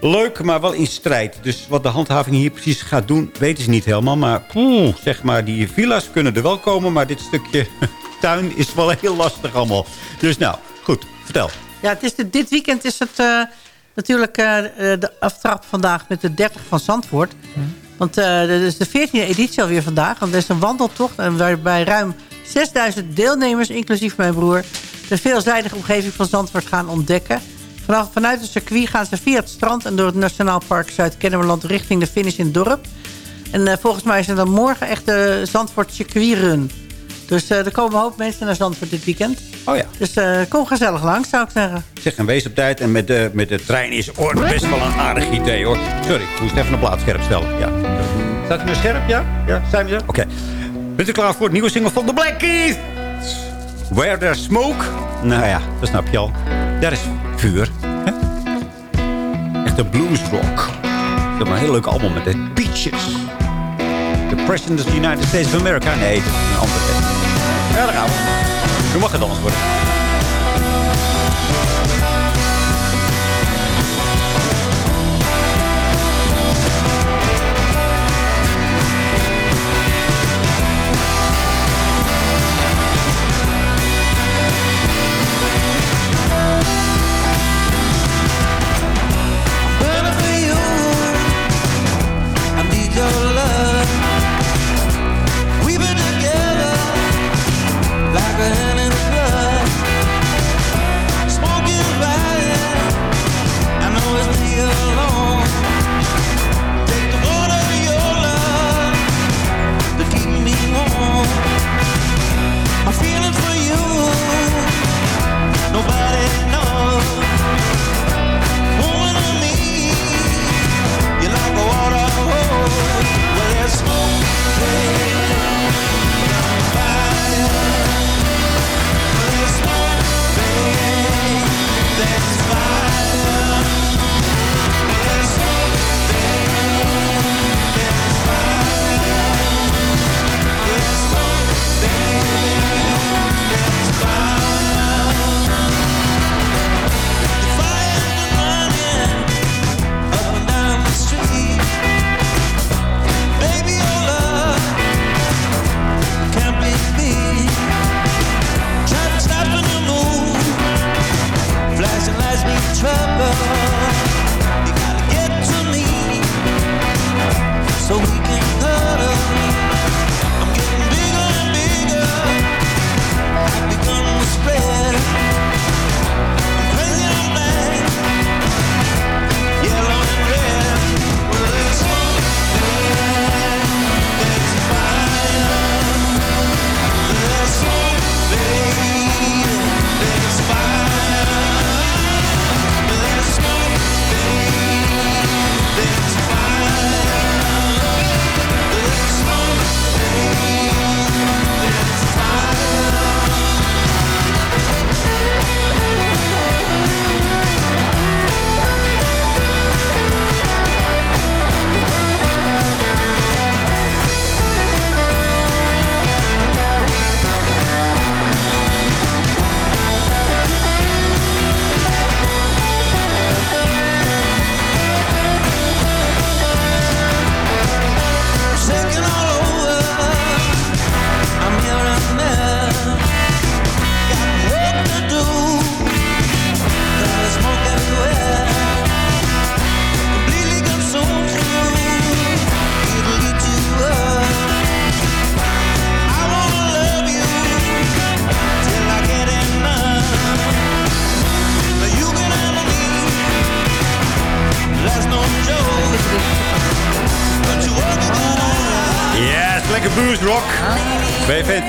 leuk, maar wel in strijd. Dus wat de handhaving hier precies gaat doen, weten ze niet helemaal. Maar poeh, zeg maar, die villa's kunnen er wel komen. Maar dit stukje *laughs* tuin is wel heel lastig allemaal. Dus nou, goed, vertel. Ja, het is de- dit weekend is het eh, natuurlijk eh, eh, de aftrap vandaag met de 30 van Zandvoort. Want eh dit is de 14e editie alweer vandaag. Want er is een wandeltocht en waarbij ruim 6000 deelnemers, inclusief mijn broer... de veelzijdige omgeving van Zandvoort gaan ontdekken. Vanaf, vanuit het circuit gaan ze via het strand en door het Nationaal Park Zuid-Kennemerland... richting de finish in het dorp. En eh, volgens mij is er dan morgen echt de Zandvoort circuitrun. Dus eh, er komen een hoop mensen naar Zandvoort dit weekend. Oh ja. Dus eh, kom gezellig langs, zou ik zeggen. Zeg, en wees op tijd. En met de, met de trein is oh, best wel een aardig idee, hoor. Sorry, ik moest even een plaats scherp stellen. Ja. Staat u nu scherp, ja? Ja, zijn we er? Oké. Bent u klaar voor het nieuwe single van The Black Keys? Where There's Smoke? Nou ja, dat snap je al. Daar is vuur. Hè? Echt een bluesrock. Is maar een heel leuk album met de Peaches. The President of the United States of America. Nee, dat is een ander. Ja, daar gaan we. Nu mag het anders worden.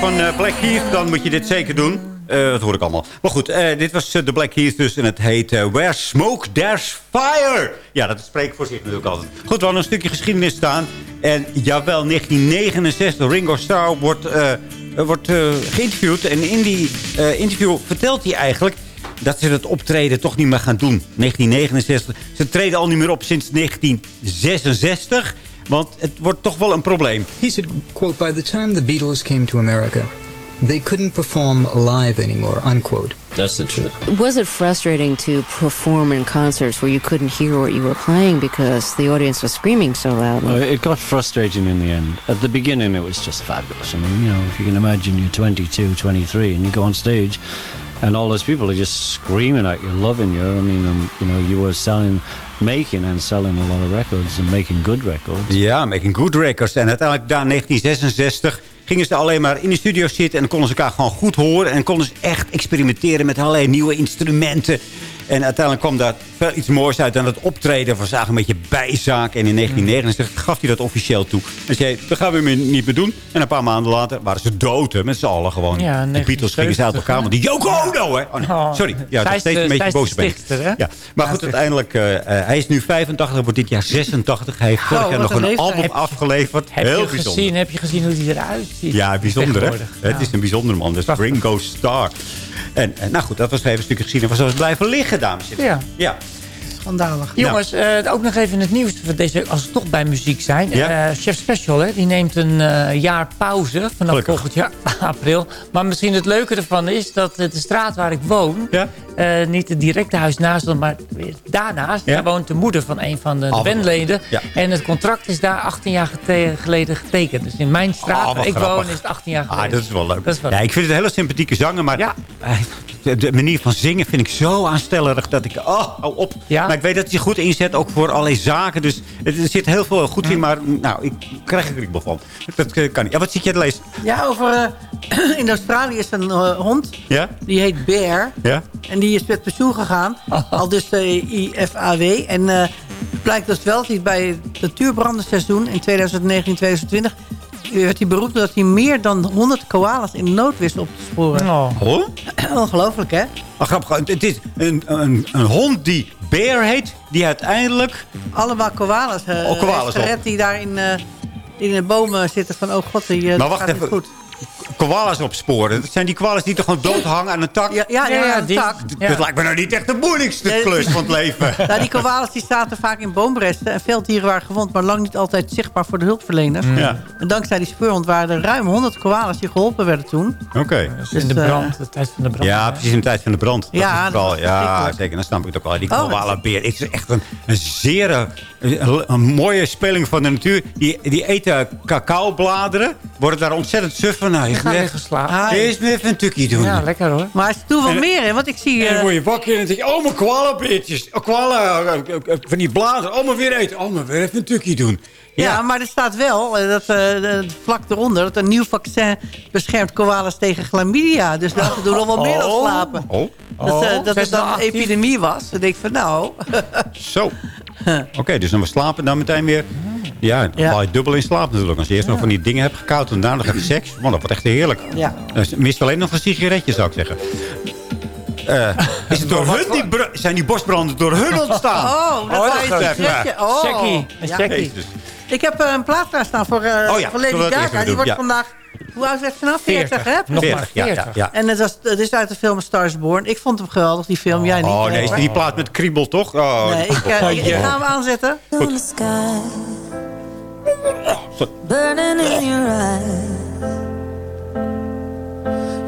Van eh, Black Heath, dan moet je dit zeker doen. Eh, dat hoor ik allemaal. Maar goed, eh, dit was de Black Heath dus. En het heet eh, Where Smoke, There's Fire. Ja, dat spreekt voor zich natuurlijk altijd. Goed, we hadden een stukje geschiedenis staan. En jawel, 1969. Ringo Starr wordt, wordt geïnterviewd. En in die interview vertelt hij eigenlijk dat ze het optreden toch niet meer gaan doen. 1969. Ze treden al niet meer op sinds 1966. Want het wordt toch wel een probleem. He said, quote, by the time the Beatles came to America, they couldn't perform live anymore, unquote. That's the truth. Was it frustrating to perform in concerts where you couldn't hear what you were playing because the audience was screaming so loudly? Uh, it got frustrating in the end. At the beginning, it was just fabulous. I mean, you know, if you can imagine you're 22, 23, and you go on stage, and all those people are just screaming at you, loving you. I mean, um, you know, you were selling, making and selling a lot of records and making good records. Ja, Making Good Records. En uiteindelijk daar in 1966 gingen ze alleen maar in de studio zitten... en konden ze elkaar gewoon goed horen... en konden ze echt experimenteren met allerlei nieuwe instrumenten. En uiteindelijk kwam daar wel iets moois uit. En dat optreden was eigenlijk een beetje bijzaak. En in 1969 gaf hij dat officieel toe. En zei, dat gaan we niet meer doen. En een paar maanden later waren ze dood, hè, met z'n allen gewoon. Ja, de Beatles gingen ze uit elkaar. Want die Yoko Ono, hè. Oh, nee. Oh. Sorry, ja, dat is steeds de- een beetje boos de ben? Ja. Maar goed, uiteindelijk, eh, eh, hij is nu 85, wordt dit jaar 86. Hij heeft vorig Oh, jaar wat nog een album afgeleverd. Heb Heel je, bijzonder. gezien, heb je gezien hoe hij eruit ziet? Ja, bijzonder hè? Het is een bijzonder man. Dus Ringo Starr. En, en nou goed, dat was even een stukje geschiedenis. Was blijven liggen, dames en heren. Ja. Ja. Schandalig. Jongens, eh, ook nog even het nieuws van deze, als we toch bij muziek zijn. Ja. Eh, Chef Special, hè, die neemt een eh, jaar pauze vanaf Gelukkig. volgend jaar *laughs* april. Maar misschien het leuke ervan is dat eh, de straat waar ik woon... eh, niet het directe huis naast, maar daarnaast... Ja. daar woont de moeder van een van de, de bandleden. ja. En het contract is daar 18 jaar gete- geleden getekend. Dus in mijn straat Oh, waar ik woon is het 18 jaar Ah, geleden. dat is wel leuk. Dat is wel ja, leuk. ik vind het een hele sympathieke zanger, maar de, manier van zingen vind ik zo aanstellerig dat ik, oh, hou op. Maar ik weet dat hij goed inzet, ook voor allerlei zaken. Dus er zit heel veel goed in, maar nou, ik krijg er kriebel van. Dat eh, kan niet. Ja, wat zit je te lezen? Ja, over... eh, *clears throat* in Australië is een eh, hond. Ja? Die heet Bear. Ja? En die is met pensioen gegaan. *laughs* Al dus de IFAW. En eh, het blijkt dus wel dat hij bij het natuurbrandenseizoen in 2019-2020... werd hij beroepen dat hij meer dan 100 koalas in nood wist op te sporen. Oh? *clears throat* Ongelooflijk, hè? Oh, grappig. Het is een, een, een hond die Bear heet, die uiteindelijk... Allemaal koalas, eh Oh, koalas heeft gered ook. die daar in, eh, in de bomen zitten van... oh god, die, eh, Maar wacht gaat even. goed. Koalas opsporen. Dat zijn die koalas die toch gewoon doodhangen aan een tak? Ja, ja, ja, een tak. Dat lijkt me nou niet echt de moeilijkste klus van het leven. *laughs* Nou, die koalas die zaten vaak in boomresten. En veel dieren waren gewond, maar lang niet altijd zichtbaar voor de hulpverleners. Ja. En dankzij die speurhond waren er ruim 100 koalas die geholpen werden toen. Oké. in de eh, brand, de tijd van de brand. Ja, precies in de tijd van de brand. Dat Ja, is het dat ja, zeker. Dan snap ik het ook wel. Die Oh, koala-beer. Het is echt een, een zeer eh, een, een mooie speling van de natuur. Die, die eten cacaobladeren. Worden daar ontzettend suf van. Nou, je liggen slapen. Ah, Eerst maar even een tukje doen. Ja, lekker hoor. Maar hij doet wel meer, hè? Want ik zie... En dan eh, word je wakker en dan denk je... Oh, mijn koala-beertjes. Oh, koala, eh, eh, van die bladeren. Oh, maar weer eten. Oh, maar weer even een tukje doen. ja. maar er staat wel, dat, eh, vlak eronder... dat een nieuw vaccin beschermt koalas tegen chlamydia. Dus dat doen nog wel meer dan Oh. slapen. Oh. Dat, Oh. dat Zijn het ze dan een epidemie was. Dan denk ik van nou... Zo. *laughs* *laughs* Oké, dus dan we slapen dan meteen weer... Ja, dan Ja. val je dubbel in slaap natuurlijk. Als je eerst nog van die dingen hebt gekoud en daarna nog even seks. Man, dat wordt echt heerlijk. Ja. Dan mist alleen nog een sigaretje, zou ik zeggen. Eh, is het door hun die zijn die bosbranden door hun ontstaan? Oh, dat Oh, is dat een. Oh. Een. Jezus. Ik heb eh, een plaat klaar staan voor, eh Oh ja, voor Lady Gaga. Die wordt Ja. vandaag... Hoe oud is het vanaf? 40, 40, hè? nog precies. maar. ja, ja, 40. ja. En het, was, het is uit de film Stars Born. Ik vond hem geweldig, die film. Jij niet. Oh nee, is die plaat met kriebel toch? Oh, Nee, ik, eh, ik, ik ga hem aanzetten. Sky, burning in your eyes.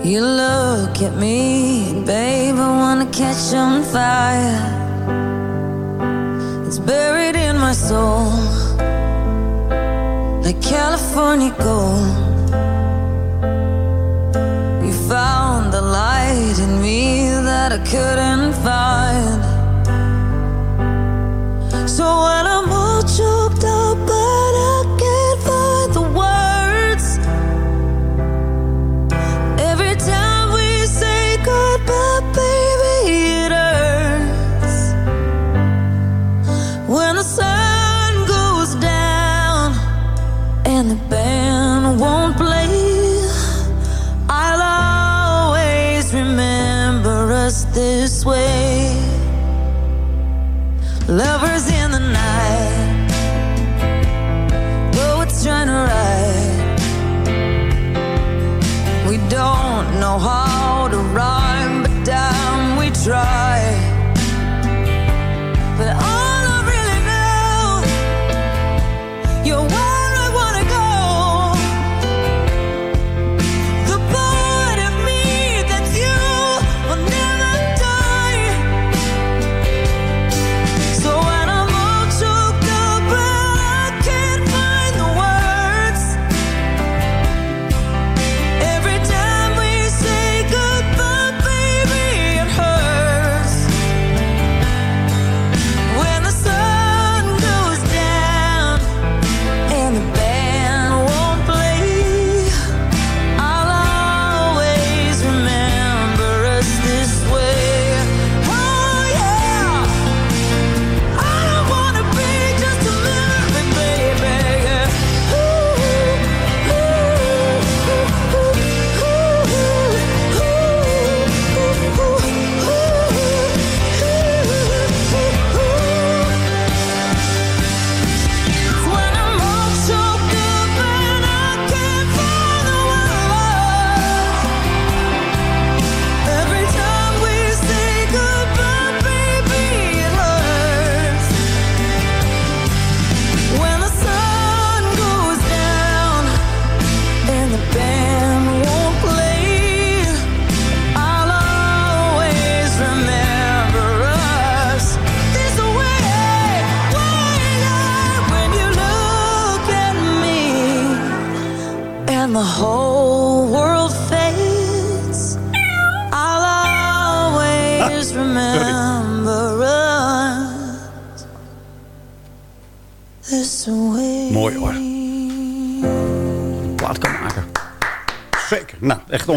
You look at me, babe. I wanna catch on fire. It's buried in my soul, like California gold. The light in me that I couldn't find. So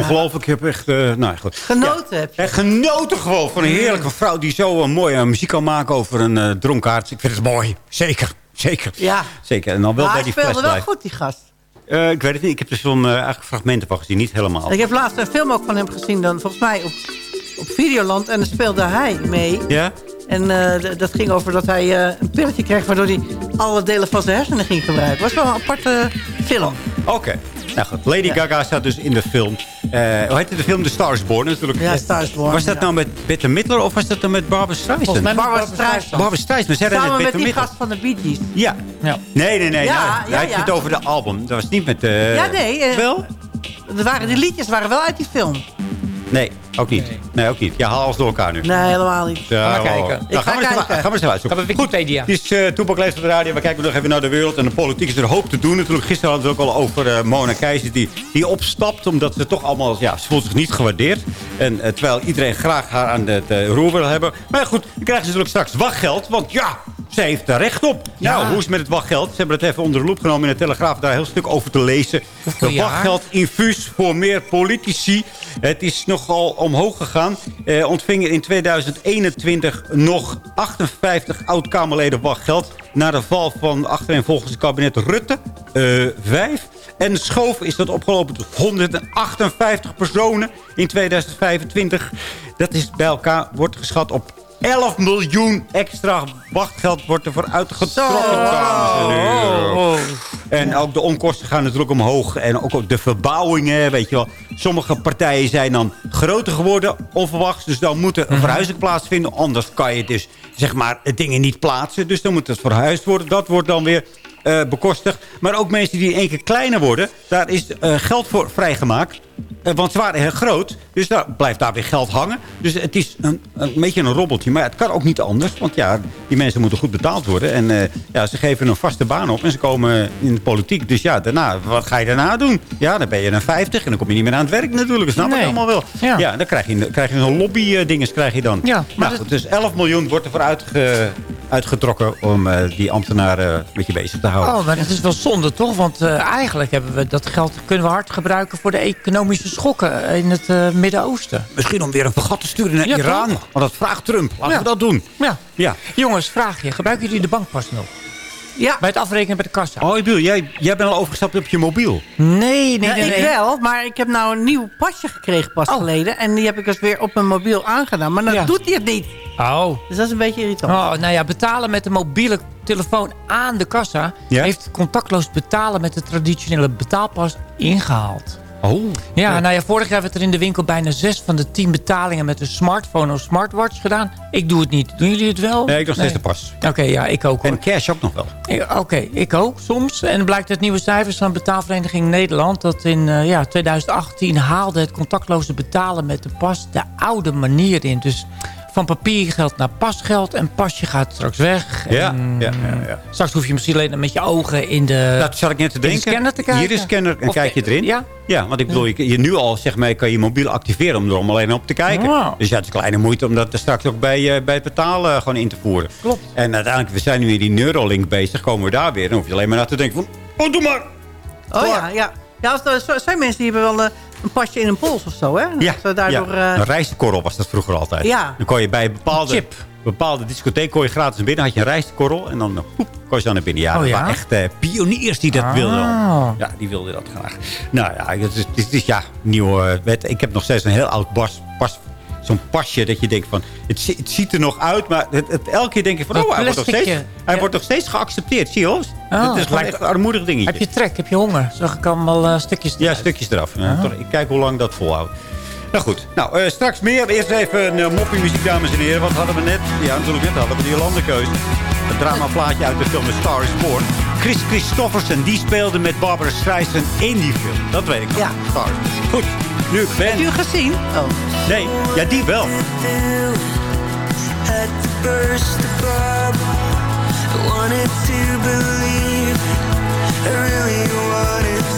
ongelooflijk. Ik heb echt... eh, nou, goed. Genoten heb je. Echt genoten gewoon van een heerlijke vrouw... die zo een mooie muziek kan maken over een eh dronkaard. Ik vind het mooi. Zeker. Zeker. Ja. Zeker. En dan wel Maar bij hij die fles speelde wel goed, die gast. Eh, ik weet het niet. Ik heb er eh, eigenlijk fragmenten van gezien. Niet helemaal. Ik heb laatst een film ook van hem gezien, dan, volgens mij op, op Videoland. En dan speelde hij mee. Ja? En eh, dat ging over dat hij eh, een pilletje kreeg... waardoor hij alle delen van zijn hersenen ging gebruiken. was wel een aparte film. Oké. Nou goed, Lady Gaga staat dus in de film. Eh, hoe heette de film? The Star is Born natuurlijk. Ja, Star is Born, Was dat ja. nou met Bette Midler of was dat dan met Barbara Streisand? Volgens mij Barbara Streisand. Barbara Streisand. Samen met met Bette die Midler. gast van de Bee Gees. Ja. Nee, nee, nee. Ja, nou, ja, ja. het over de album. Dat was niet met... eh, ja, nee. eh, Wel? Er waren, die liedjes waren wel uit die film. Nee, ook niet. Nee, ook niet. Ja, haal alles door elkaar nu. Nee, helemaal niet. Ja, Ga maar wow. kijken. Nou, Ik ga gaan we eens kijken. Gaan we eens even uitzoeken. Ga maar Wikipedia. Het is uh, Toepak leest op de radio. We kijken nog even naar de wereld en de politiek. Is er hoop te doen natuurlijk. Gisteren hadden we het ook al over eh, Mona Keizer die, die opstapt. Omdat ze toch allemaal... Ja, ze voelt zich niet gewaardeerd. En eh, terwijl iedereen graag haar aan het roer wil hebben. Maar goed, dan krijgen ze natuurlijk straks wachtgeld. Want ja, ze heeft daar recht op. Nou, hoe is het met het wachtgeld? Ze hebben het even onder de loep genomen in de Telegraaf. Daar een heel stuk over te lezen. De wachtgeld infuus voor meer politici. Het is nogal omhoog gegaan. Eh, ontvingen in 2021 nog 58 oud-Kamerleden wachtgeld. Na de val van achterin volgens het kabinet Rutte. eh vijf. En schoof is dat opgelopen tot 158 personen in 2025. Dat is bij elkaar, wordt geschat op 11 miljoen extra wachtgeld wordt ervoor uitgetrokken. dames en heren. En ook de onkosten gaan natuurlijk omhoog. En ook de verbouwingen, weet je wel. Sommige partijen zijn dan groter geworden, onverwachts. Dus dan moet er een verhuizing plaatsvinden. Anders kan je dus, zeg maar, dingen niet plaatsen. Dus dan moet het verhuisd worden. Dat wordt dan weer eh, bekostigd. Maar ook mensen die in één keer kleiner worden. Daar is eh, geld voor vrijgemaakt. Eh, want ze waren heel groot. Dus daar blijft daar weer geld hangen. Dus het is een, een beetje een robbeltje. Maar het kan ook niet anders. Want ja, die mensen moeten goed betaald worden. En eh, ja, ze geven een vaste baan op. En ze komen in de politiek. Dus ja, daarna, wat ga je daarna doen? Ja, dan ben je een 50. En dan kom je niet meer aan het werk natuurlijk. Dat snap ik allemaal wel. Ja. Ja, dan krijg je, krijg je zo'n lobby-dinges krijg je dan. Ja, maar maar goed, dus 11 miljoen wordt ervoor uitge, uitgetrokken... om die ambtenaren een beetje bezig te houden. Oh, maar dat is wel zonde toch? Want eigenlijk hebben we dat geld kunnen we hard gebruiken voor de economische schokken in het eh, Midden-Oosten. Misschien om weer een vergat te sturen naar Ja, Iran. toch? Want dat vraagt Trump. Laten Ja. we dat doen. Ja. Ja. Jongens, vraag je. Gebruiken jullie de bankpas nog? Ja. Bij het afrekenen bij de kassa? Oh, Biel, jij, jij bent al overgestapt op je mobiel. Nee, nee, nee. ik wel, maar ik heb nou een nieuw pasje gekregen pas Oh. geleden. En die heb ik dus weer op mijn mobiel aangedaan. Maar dan Ja. doet hij het niet. Oh. Dus dat is een beetje irritant. Oh, nou ja, betalen met de mobiele telefoon aan de kassa... Ja? heeft contactloos betalen met de traditionele betaalpas ingehaald. Oh. Ja, nou ja, vorig jaar werd er in de winkel bijna zes van de tien betalingen met een smartphone of smartwatch gedaan. Ik doe het niet. Doen jullie het wel? Nee, ik nog steeds de pas. Oké, ja, ik ook hoor. En cash ook nog wel. Oké, ik ook soms. En blijkt uit nieuwe cijfers van Betaalvereniging Nederland... dat in eh, ja, 2018 haalde het contactloze betalen met de pas de oude manier in. Dus van papiergeld naar pasgeld en pasje gaat straks weg. Ja, En, ja, ja, ja. Straks hoef je misschien alleen met je ogen in de, Dat zat ik net te in de denken. scanner te kijken. Hier is scanner en Of- kijk je erin. Ja? Ja, want ik bedoel, je, je nu al zeg maar, kan je mobiel activeren om er om alleen op te kijken. Wow. Dus ja, het is een kleine moeite om dat er straks ook bij, eh, bij het betalen gewoon in te voeren. Klopt. En uiteindelijk, we zijn nu in die Neuralink bezig, komen we daar weer. Dan hoef je alleen maar naar te denken van, oh doe maar. Oh ja, ja. Ja, als er zijn mensen die hebben wel eh, een pasje in een pols of zo, hè? Ja, Dat, eh, daardoor, ja. eh, een rijstkorrel was dat vroeger altijd. Ja. Dan kon je bij een bepaalde, Chip. bepaalde discotheek kon je gratis naar binnen. had je een rijstkorrel en dan eh, poep, kon je dan naar binnen. Ja, Oh, dat ja? waren echt eh, pioniers die dat Ah. wilden. Ja, die wilden dat graag. Nou ja, het is, het is ja, nieuwe wet. Ik heb nog steeds een heel oud bas, pas, zo'n pasje dat je denkt van... Het, zi- het ziet er nog uit, maar het, het- elke keer denk je van... Dat Oh, hij, wordt nog, steeds, hij Ja. wordt nog steeds geaccepteerd. Zie je hoor? Oh, het is lijkt- echt een armoedig dingetje. Heb je trek? Heb je honger? Zag ik allemaal eh, stukjes Ja, stukjes eraf. Ja, Ah. toch, ik kijk hoe lang dat volhoudt. Nou goed, nou, eh, straks meer. Eerst even een uh, moppiemuziek, dames en heren. Wat hadden we net? Ja, natuurlijk net hadden we die landenkeuze. Het dramaplaatje uit de film A Star is Born. Chris Christofferson, die speelde met Barbara Streisand in die film. Dat weet ik nog. Ja. Star. Goed, nu Ben. Heb je gezien? Oh. Nee, ja, die wel. I really wanted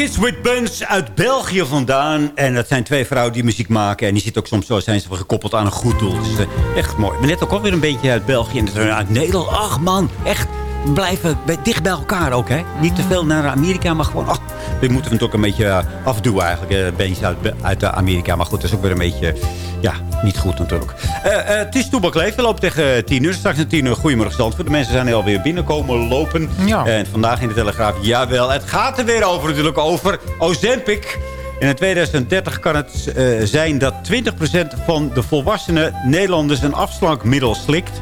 Kids with Buns uit België vandaan. En dat zijn twee vrouwen die muziek maken. En die zitten ook soms zo, zijn ze gekoppeld aan een goed doel. Dus eh, echt mooi. Maar net ook alweer een beetje uit België en uit Nederland. Ach man, echt. blijven bij- dicht bij elkaar ook, hè. Niet te veel naar Amerika, maar gewoon... Oh, dit moeten we natuurlijk een beetje eh, afdoen eigenlijk. beentjes uit, uit eh, Amerika. Maar goed, dat is ook weer een beetje... Ja, niet goed natuurlijk. Eh, eh, het is Toebak Leef. We lopen tegen eh, 10 uur. Straks een 10 uur. Goedemorgen Zandvoort. De mensen zijn alweer binnenkomen lopen. Ja. En vandaag in de Telegraaf. Jawel, het gaat er weer over natuurlijk. Over Ozempic. In 2030 kan het zijn dat 20% van de volwassenen Nederlanders een afslankmiddel slikt.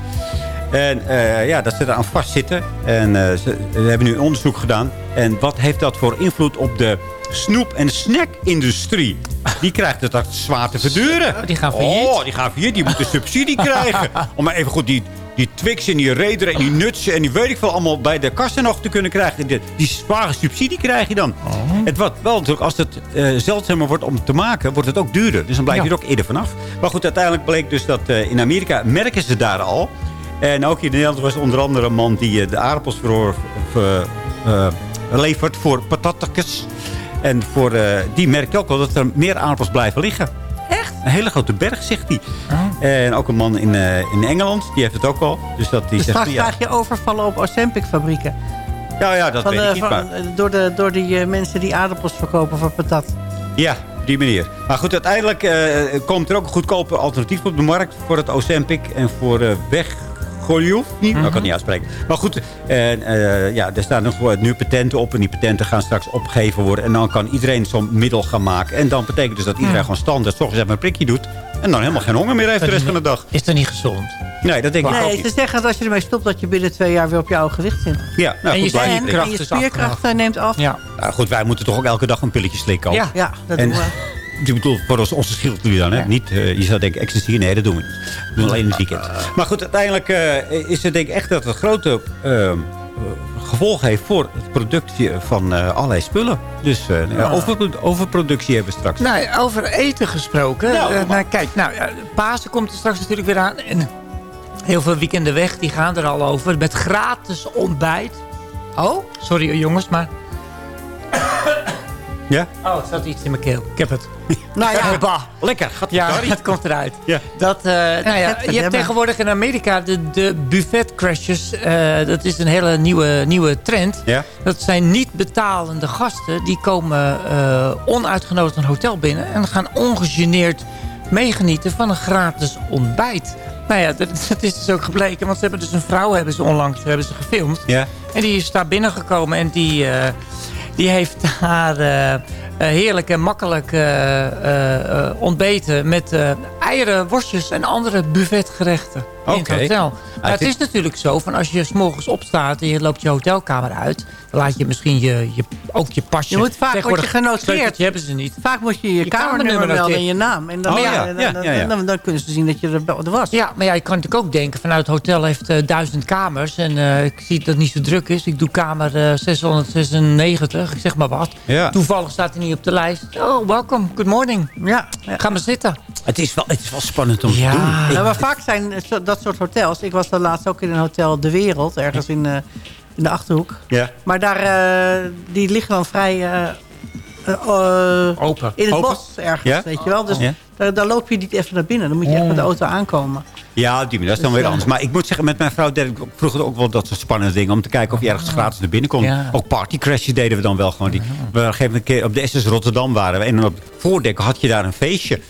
En eh, ja, dat ze eraan vastzitten. En eh, ze, ze hebben nu een onderzoek gedaan. En wat heeft dat voor invloed op de snoep- en snackindustrie? Die krijgt het dat zwaar te verduren. Die gaan failliet. Oh, die gaan failliet. Die moeten subsidie *laughs* krijgen. Om maar even goed die, die Twix en die Raider en die Nuts en die weet ik veel allemaal bij de kassen nog te kunnen krijgen. Die, die zware subsidie krijg je dan. Het wat wel natuurlijk, als het eh, zeldzamer wordt om te maken, wordt het ook duurder. Dus dan blijf je Ja. er ook eerder vanaf. Maar goed, uiteindelijk bleek dus dat in Amerika merken ze daar al. En ook hier in Nederland was onder andere een man die eh, de aardappels verhoor, ver- eh, levert voor patatjes. En voor, eh, die merkt ook al dat er meer aardappels blijven liggen. Echt? Een hele grote berg, zegt hij. En ook een man in, eh, in Engeland, die heeft het ook al. Dus, dat, die Dus zegt, straks ja, krijg je overvallen op Ozempic-fabrieken. ja, ja, dat Van weet ik niet. van- maar- door, de, door die eh, mensen die aardappels verkopen voor patat. Ja, op die manier. Maar goed, uiteindelijk eh, komt er ook een goedkope alternatief op de markt... voor het Ozempic en voor uh, Weggoljoef. Nou, ik kan het niet uitspreken. Maar goed, en, eh, ja, er staan nog nu patenten op... en die patenten gaan straks opgegeven worden... en dan kan iedereen zo'n middel gaan maken. En dan betekent dus dat iedereen Ja. gewoon standaard... s ochtends even een prikje doet... en dan helemaal geen honger meer heeft de rest van de dag. Is dat niet gezond? Nee, dat denk ik ook Nee, niet. ze zeggen dat als je ermee stopt... dat je binnen twee jaar weer op je oude gewicht zit. Ja, nou, En goed, je wij- En, en je spierkracht eh, neemt af. Ja. Nou, goed, wij moeten toch ook elke dag een pilletje slikken ook? Ja. Ja, dat En- doen we. Ik bedoel, voor ons, onze schildklier dan, hè? Niet, eh, je zou denken, ecstasy, nee, dat doen we niet. We doen alleen in het weekend. Maar goed, uiteindelijk eh, is het denk ik echt dat het grote eh, gevolgen heeft voor het productie van eh, allerlei spullen. Dus ja, over, overproductie hebben we straks. Nou, over eten gesproken. Nou, nou, kijk, nou, Pasen komt er straks natuurlijk weer aan. En heel veel weekenden weg, die gaan er al over. Met gratis ontbijt. Oh? Sorry jongens, maar... Ja? Oh, er zat iets in mijn keel. Ik heb het. *laughs* Nou ja, *laughs* bah. Lekker, gaat Ja, het komt eruit. Ja. Dat, eh, nou ja, je hebt tegenwoordig in Amerika de, de buffet crashes. eh, dat is een hele nieuwe, nieuwe trend. Ja? Dat zijn niet betalende gasten. Die komen eh, onuitgenodigd een hotel binnen. En gaan ongegeneerd meegenieten van een gratis ontbijt. Nou ja, dat, *laughs* dat is dus ook gebleken. Want ze hebben dus een vrouw hebben ze onlangs hebben ze gefilmd. Ja? En die is daar binnengekomen en die, eh, die heeft daar eh, eh, heerlijk en makkelijk eh, ontbeten met eieren, worstjes en andere buffetgerechten in het hotel. Maar het is- natuurlijk zo, van als je s morgens opstaat en je loopt je hotelkamer uit, dan laat je misschien je, je, ook je pasje. Je moet vaak Tegenwoordig word je genoteerd. hebben ze niet. Vaak moet je je, Je kamernummer melden en je naam. En dan, Oh, ja, ja, dan, ja, dan, ja, ja. dan- dan kunnen ze zien dat je er, was. Ja, maar ja, je kan natuurlijk ook denken vanuit het hotel heeft eh, duizend kamers. En eh, ik zie dat het niet zo druk is. Ik doe kamer eh, 696, ik zeg maar wat. Ja. Toevallig staat hij niet op de lijst. Oh, welkom, good morning. Ja, ja. Ga maar zitten. Het, is wel, het is wel spannend om Ja. te doen. Ik- Nou, maar vaak zijn zo- dat soort hotels. Ik was dan laatst ook in een hotel De Wereld, ergens in, eh, in de Achterhoek. ja. Maar daar, eh, die liggen dan vrij eh, Open. in het Open? bos ergens, Ja? weet je wel. Dus Ja. daar, daar loop je niet even naar binnen. Dan moet je echt met de auto aankomen. Ja, die, dat is dan Dus, weer anders. Maar ik moet zeggen, met mijn vrouw deed ik vroeger ook wel dat soort spannende dingen. Om te kijken of je ergens gratis naar binnen kon. Ja. Ook partycrashes deden we dan wel gewoon. Die, we een gegeven moment een keer op de SS Rotterdam waren we. En op het voordek had je daar een feestje.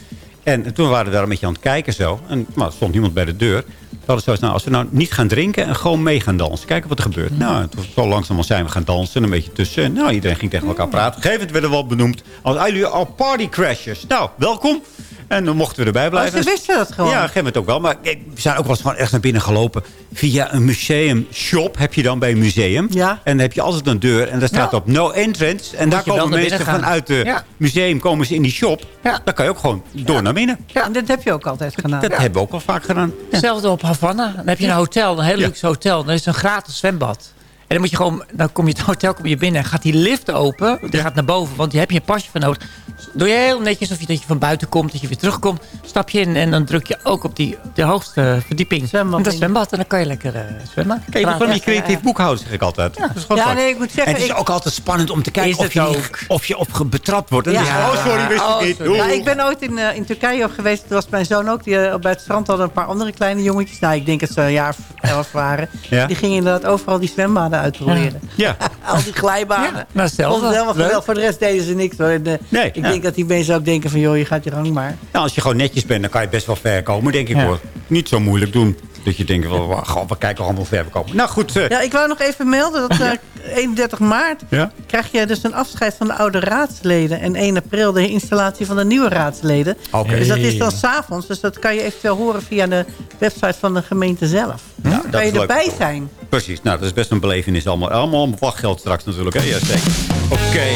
En toen waren we daar een beetje aan het kijken zo. En maar er stond niemand bij de deur. We hadden zoiets, nou, als we nou niet gaan drinken en gewoon mee gaan dansen. Kijken wat er gebeurt. Nou, toen zo langzaam zijn we gaan dansen. Een beetje tussen. En, Nou, iedereen ging tegen elkaar praten. Op een gegeven moment werden we wel benoemd. Als jullie al party crashers. Nou, welkom. En dan mochten we erbij blijven. ze wisten dat gewoon. Ja, op een gegeven moment ook wel. Maar kijk, we zijn ook wel eens gewoon echt naar binnen gelopen. Via een museumshop heb je dan bij een museum. Ja. En dan heb je altijd een deur. En daar staat Ja. op no entrance. En daar komen mensen vanuit het Ja. museum komen ze in die shop. Ja. Dan kan je ook gewoon door naar binnen. En dat heb je ook altijd gedaan. Dat hebben we ook al vaak gedaan. Hetzelfde op Havana. Dan heb je een hotel, een heel Ja. luxe hotel. Dan is een gratis zwembad. En dan moet je gewoon, dan kom je het hotel kom je binnen en gaat die lift open. Die gaat naar boven, want die heb je een pasje van nodig. Doe je heel netjes of je, dat je van buiten komt, dat je weer terugkomt. Stap je in en dan druk je ook op die, de hoogste verdieping. Zwembad. En dat zwembad. En dan kan je lekker eh, zwemmen. Kijk, je moet gewoon niet creatief boekhouden, zeg ik altijd. Ja, dat Ja, nee, ik moet zeggen, En het is ik- ook altijd spannend om te kijken of je, ook. of je op betrapt wordt. En Ja. oh, sorry, wist Oh, ik niet. Ja, ik ben ooit in, eh, in Turkije ook geweest. Toen was mijn zoon ook. Die, eh, bij het strand hadden een paar andere kleine jongetjes. Nou, ik denk dat ze een jaar of elf waren. Ja. Die gingen inderdaad overal die zwembaden uitproberen. Ja. *laughs* Al die glijbanen. Vond zelf. Voor de rest deden ze niks. Hoor. En, eh, Nee, ik ja. denk dat die mensen ook denken van... joh, je gaat je gang maar. Nou, als je gewoon netjes bent, dan kan je best wel ver komen, denk ik hoor. Niet zo moeilijk doen. Dat je denkt, goh, we kijken allemaal ver we komen. Nou goed, eh, Ja, ik wou nog even melden dat eh, 31 maart... Ja? krijg je dus een afscheid van de oude raadsleden. En 1 april de installatie van de nieuwe raadsleden. Dus dat is dan s'avonds. Dus dat kan je eventueel horen via de website van de gemeente zelf. Dat kan je leuk. erbij zijn. Precies, nou, dat is best een belevenis. Allemaal, allemaal om wachtgeld straks natuurlijk. Hè? Ja, zeker. Oké,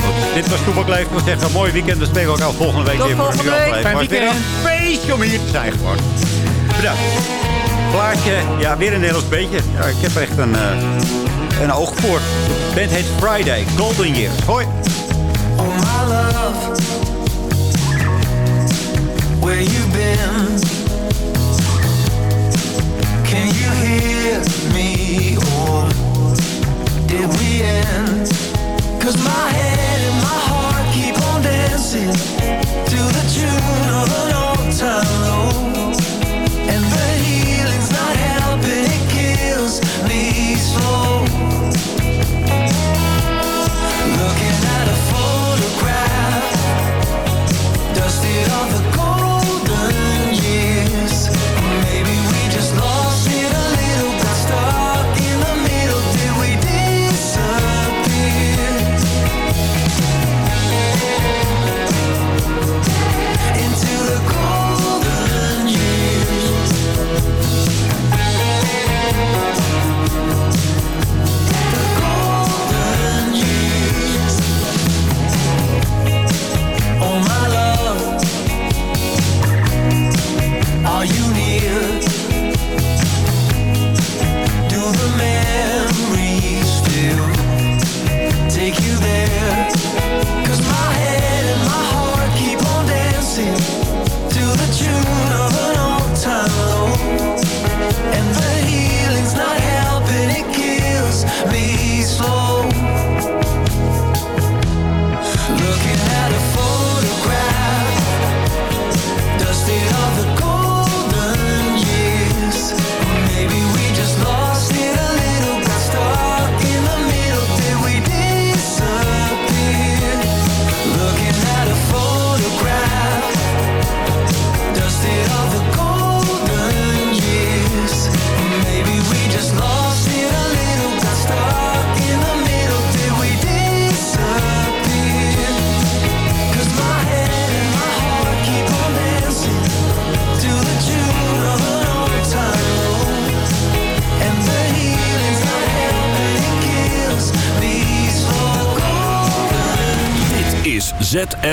Nou, dit was Toepakleef. Ik wil zeggen, mooi weekend. We spreken elkaar volgende week Tot weer een volgende week. Fijn een feestje om hier te zijn gewoon. Bedankt. Plaatje, ja, weer een Nederlands beentje. Ja, ik heb echt een, eh, een oog voor. De band heet Friday, Golden Years. Hoi. Oh my love, where you been? Can you hear me or did we end? Cause my head and my heart keep on dancing to the tune of an old time low. And the healing's Looking at a photograph Dusted off the